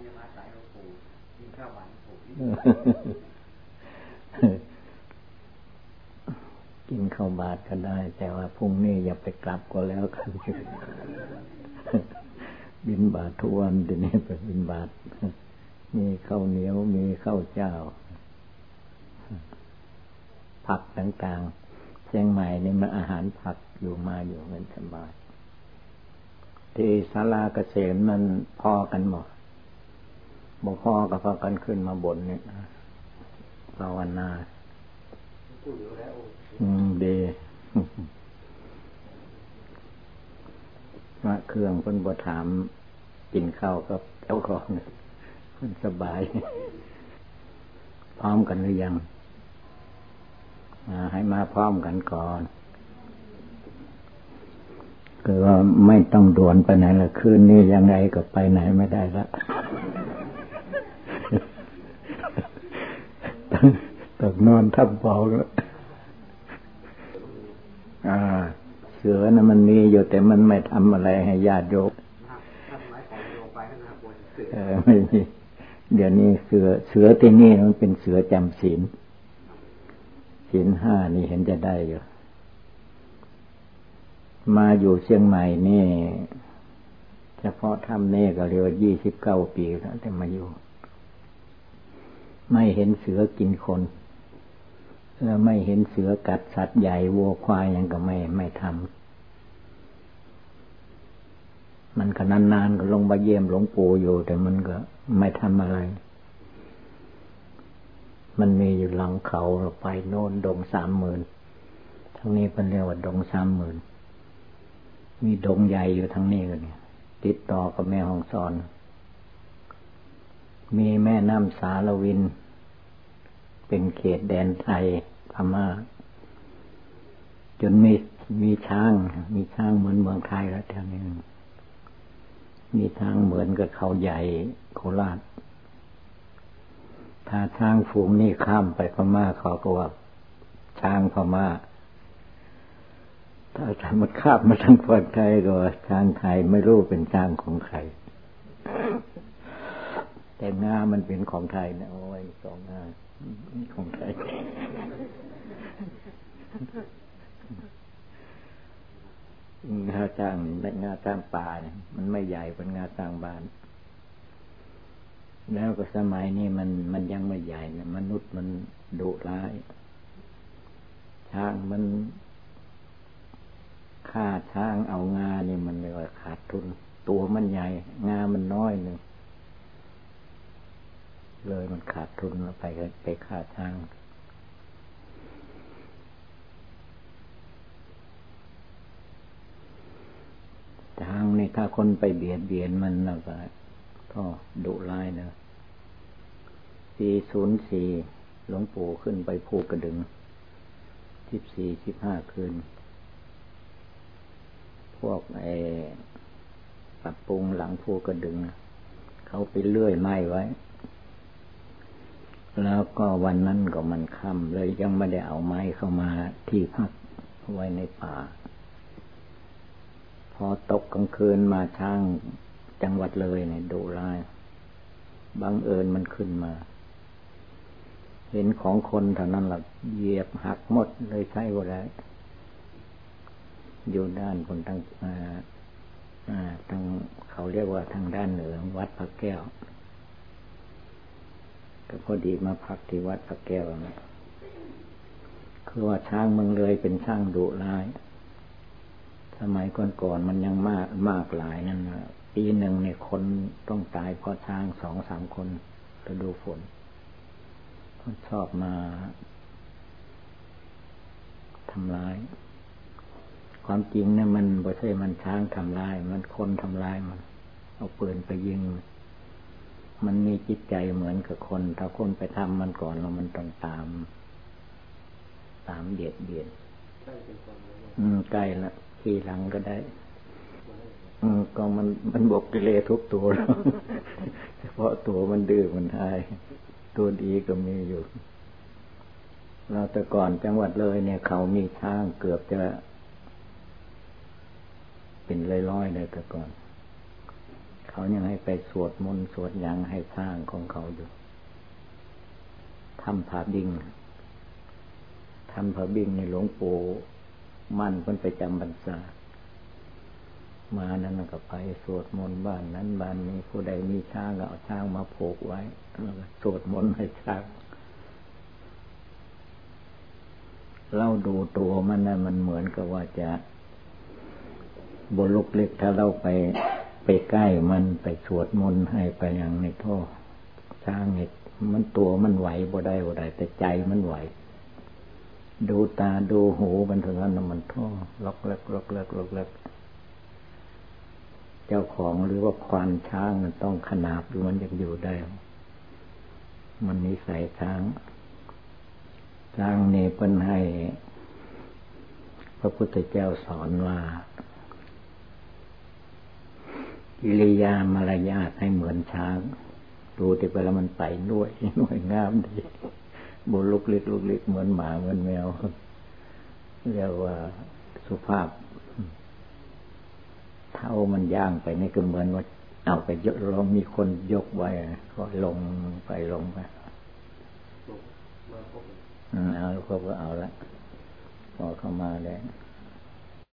กินข้าวบาทก็ได้ แต่ว่าพรุ่งนี้อย่าไปกลับก็แล้วกันบินบาททุกวันเดี๋ยวนี้ไปบินบาทมีข้าวเหนียวมีข้าวเจ้า ผักต่างๆเชียงใหม่นี่มันอาหารผักอยู่มาอยู่เงินสบายที่ศาลาเกษมมันพอกันหมด บอกพ่อกับพอกันขึ้นมาบนเนี่ยภาวนาอืมดีว่าเครื่องเพิ่นบ่ถามกินข้าวกับเจ้าของเพิ่นสบาย พร้อมกันหรือยังให้มาพร้อมกันก่อนคือว่าไม่ต้องด่วนไปไหนละคืนนี้ยังไงก็ไปไหนไม่ได้ละ ต้องนอนทับเบาแล้วเสือนะมันมีอยู่แต่มันไม่ทำอะไรให้ญาติโยมไม่มีเดี๋ยวนี้เสือเสือที่นี่มันเป็นเสือจำศีลศีลห้านี่เห็นจะได้อยู่ มาอยู่เชียงใหม่นี่เฉพาะถ้ำเน่ก็เรียกว่ายี่สิบเก้าปีแล้วแต่มาอยู่ ไม่เห็นเสือกินคน แล้วไม่เห็นเสือกัดสัตว์ใหญ่วัวควายยังก็ไม่ไม่ทำมันก็นานๆก็ลงมาเยี่ยมหลวงปู่อยู่ แต่มันก็ไม่ทำอะไร มันมีอยู่หลังเขาเราไปโน่นดงสามหมื่นทั้งนี้เป็นเรียกว่าดงสามหมื่นมีดงใหญ่อยู่ทั้งนี้กันเนี่ยติดต่อกับแม่ห้องสอน มีแม่น้ำสารวิน เป็นเขตแดนไทย พม่า จนมีมีช้าง มีช้างเหมือนเมืองไทยแล้วแถวนี้มีช้างเหมือนกับเขาใหญ่โคราชถ้าช้างฝูงนี่ข้ามไปพม่าเขาก็ว่าช้างพม่า ถ้าถ้ามันข้ามมาทางฝั่งไทยก็ช้างไทยไม่รู้เป็นช้างของใคร แต่งามันเป็นของไทยนะโอ้ยสองงาของใครงาจ้างงาจ้างป่าเนี่ยมันไม่ใหญ่เป็นงาจ้างบ้าน แล้วก็สมัยนี้มันมันยังไม่ใหญ่นะมนุษย์มันดุร้ายช้างมันฆ่าช้างเอางาเนี่ยมันเลยขาดทุน ตัวมันใหญ่ งามันน้อยหนึ่ง เลยมันขาดทุนไปไปฆ่าช้างทางนี่ถ้าคนไปเบียดเบียนมันแล้วก็ก็ดุร้ายเนะปีศูนย์สี่หลวงปู่ขึ้นไปภูกระดึงสิบสี่สิบห้าคืน พวกไอปรับปรุงหลังภูกระดึง เขาไปเลื่อยไม้ไว้ แล้วก็วันนั้นก็มันค่ำเลยยังไม่ได้เอาไม้เข้ามาที่พักไว้ในป่า พอตกกลางคืนมาทางจังหวัดเลยเนี่ยดูร้ายบังเอิญมันขึ้นมา เห็นของคนเท่านั้นหละเหยียบหักหมดเลยใช้ว่าได้อยู่ด้านคนทางทางเขาเรียกว่าทางด้านเหนือวัดพระแก้ว ก็พอดีมาพักที่วัดพระแก้วนะคือว่าช้างเมืองเลยเป็นช่างดุร้ายสมัยก่อนๆมันยังมากมากหลายนั่นนะปีหนึ่งเนี่ยคนต้องตายเพราะช้างสองสามคนฤดูฝนชอบมาทำร้าย ความจริงเนี่ยมันบ่ใช่มันช้างทำร้าย มันคนทำร้ายมัน เอาปืนไปยิงมัน มันมีจิตใจเหมือนกับคน ถ้าคนไปทำมันก่อนแล้วมันต้องตาม ตามเบียดเบียนอืมใกล้ละขี่หลังก็ได้ อืมก็มันมันบกกิเลทุกตัวแล้วเฉพาะตัวมันดื้อมันทาย ตัวดีก็มีอยู่ เราแต่ก่อนจังหวัดเลยเนี่ย เขามีช้างเกือบจะ เป็นร้อยๆเลยแต่ก่อน เขายังให้ไปสวดมนต์สวดยังให้สร้างของเขาอยู่ทำผาบิงทำผาบิงในหลวงปู่มั่นเพิ่นไปจำบรรษา มานั้นก็ไปสวดมนต์บ้านนั้นบ้านนี้ผู้ใดมีช้างก็เอาช้างมาผูกไว้แล้วก็สวดมนต์ให้ช้างเราดูตัวมันนะมันเหมือนกับว่าจะบนลุกเล็กถ้าเราไป ไปใกล้มันไปสวดมนต์ให้ไปอย่างในท่อช้างเนี่ยมันตัวมันไหวบ่ได้บ่ได้ แต่ใจมันไหว ดูตาดูหูมันเท่านั้นมันท่อล็อกเล็กล็อกเล็กล็อกเล็กเจ้าของหรือว่าควานช้างมันต้องขนาบหรือมันจะอยู่ได้ มันนิสัยช้าง ช้างเนี่เป็นให้ พระพุทธเจ้าสอนว่า กิริยามารยาทให้เหมือนช้าง ดูที่ไปแล้วมันไปด้วยน่วยงามดีบนลุกเล็กลุกเล็กเหมือนหมาเหมือนแมวเรียกว่าสุภาพ เท้ามันย่างไปนี่ก็เหมือนว่าเอาไปยกเรามีคนยกไว้ก็ลงไปลงไปเอาเขาก็เอาละพอเข้ามาแล้ว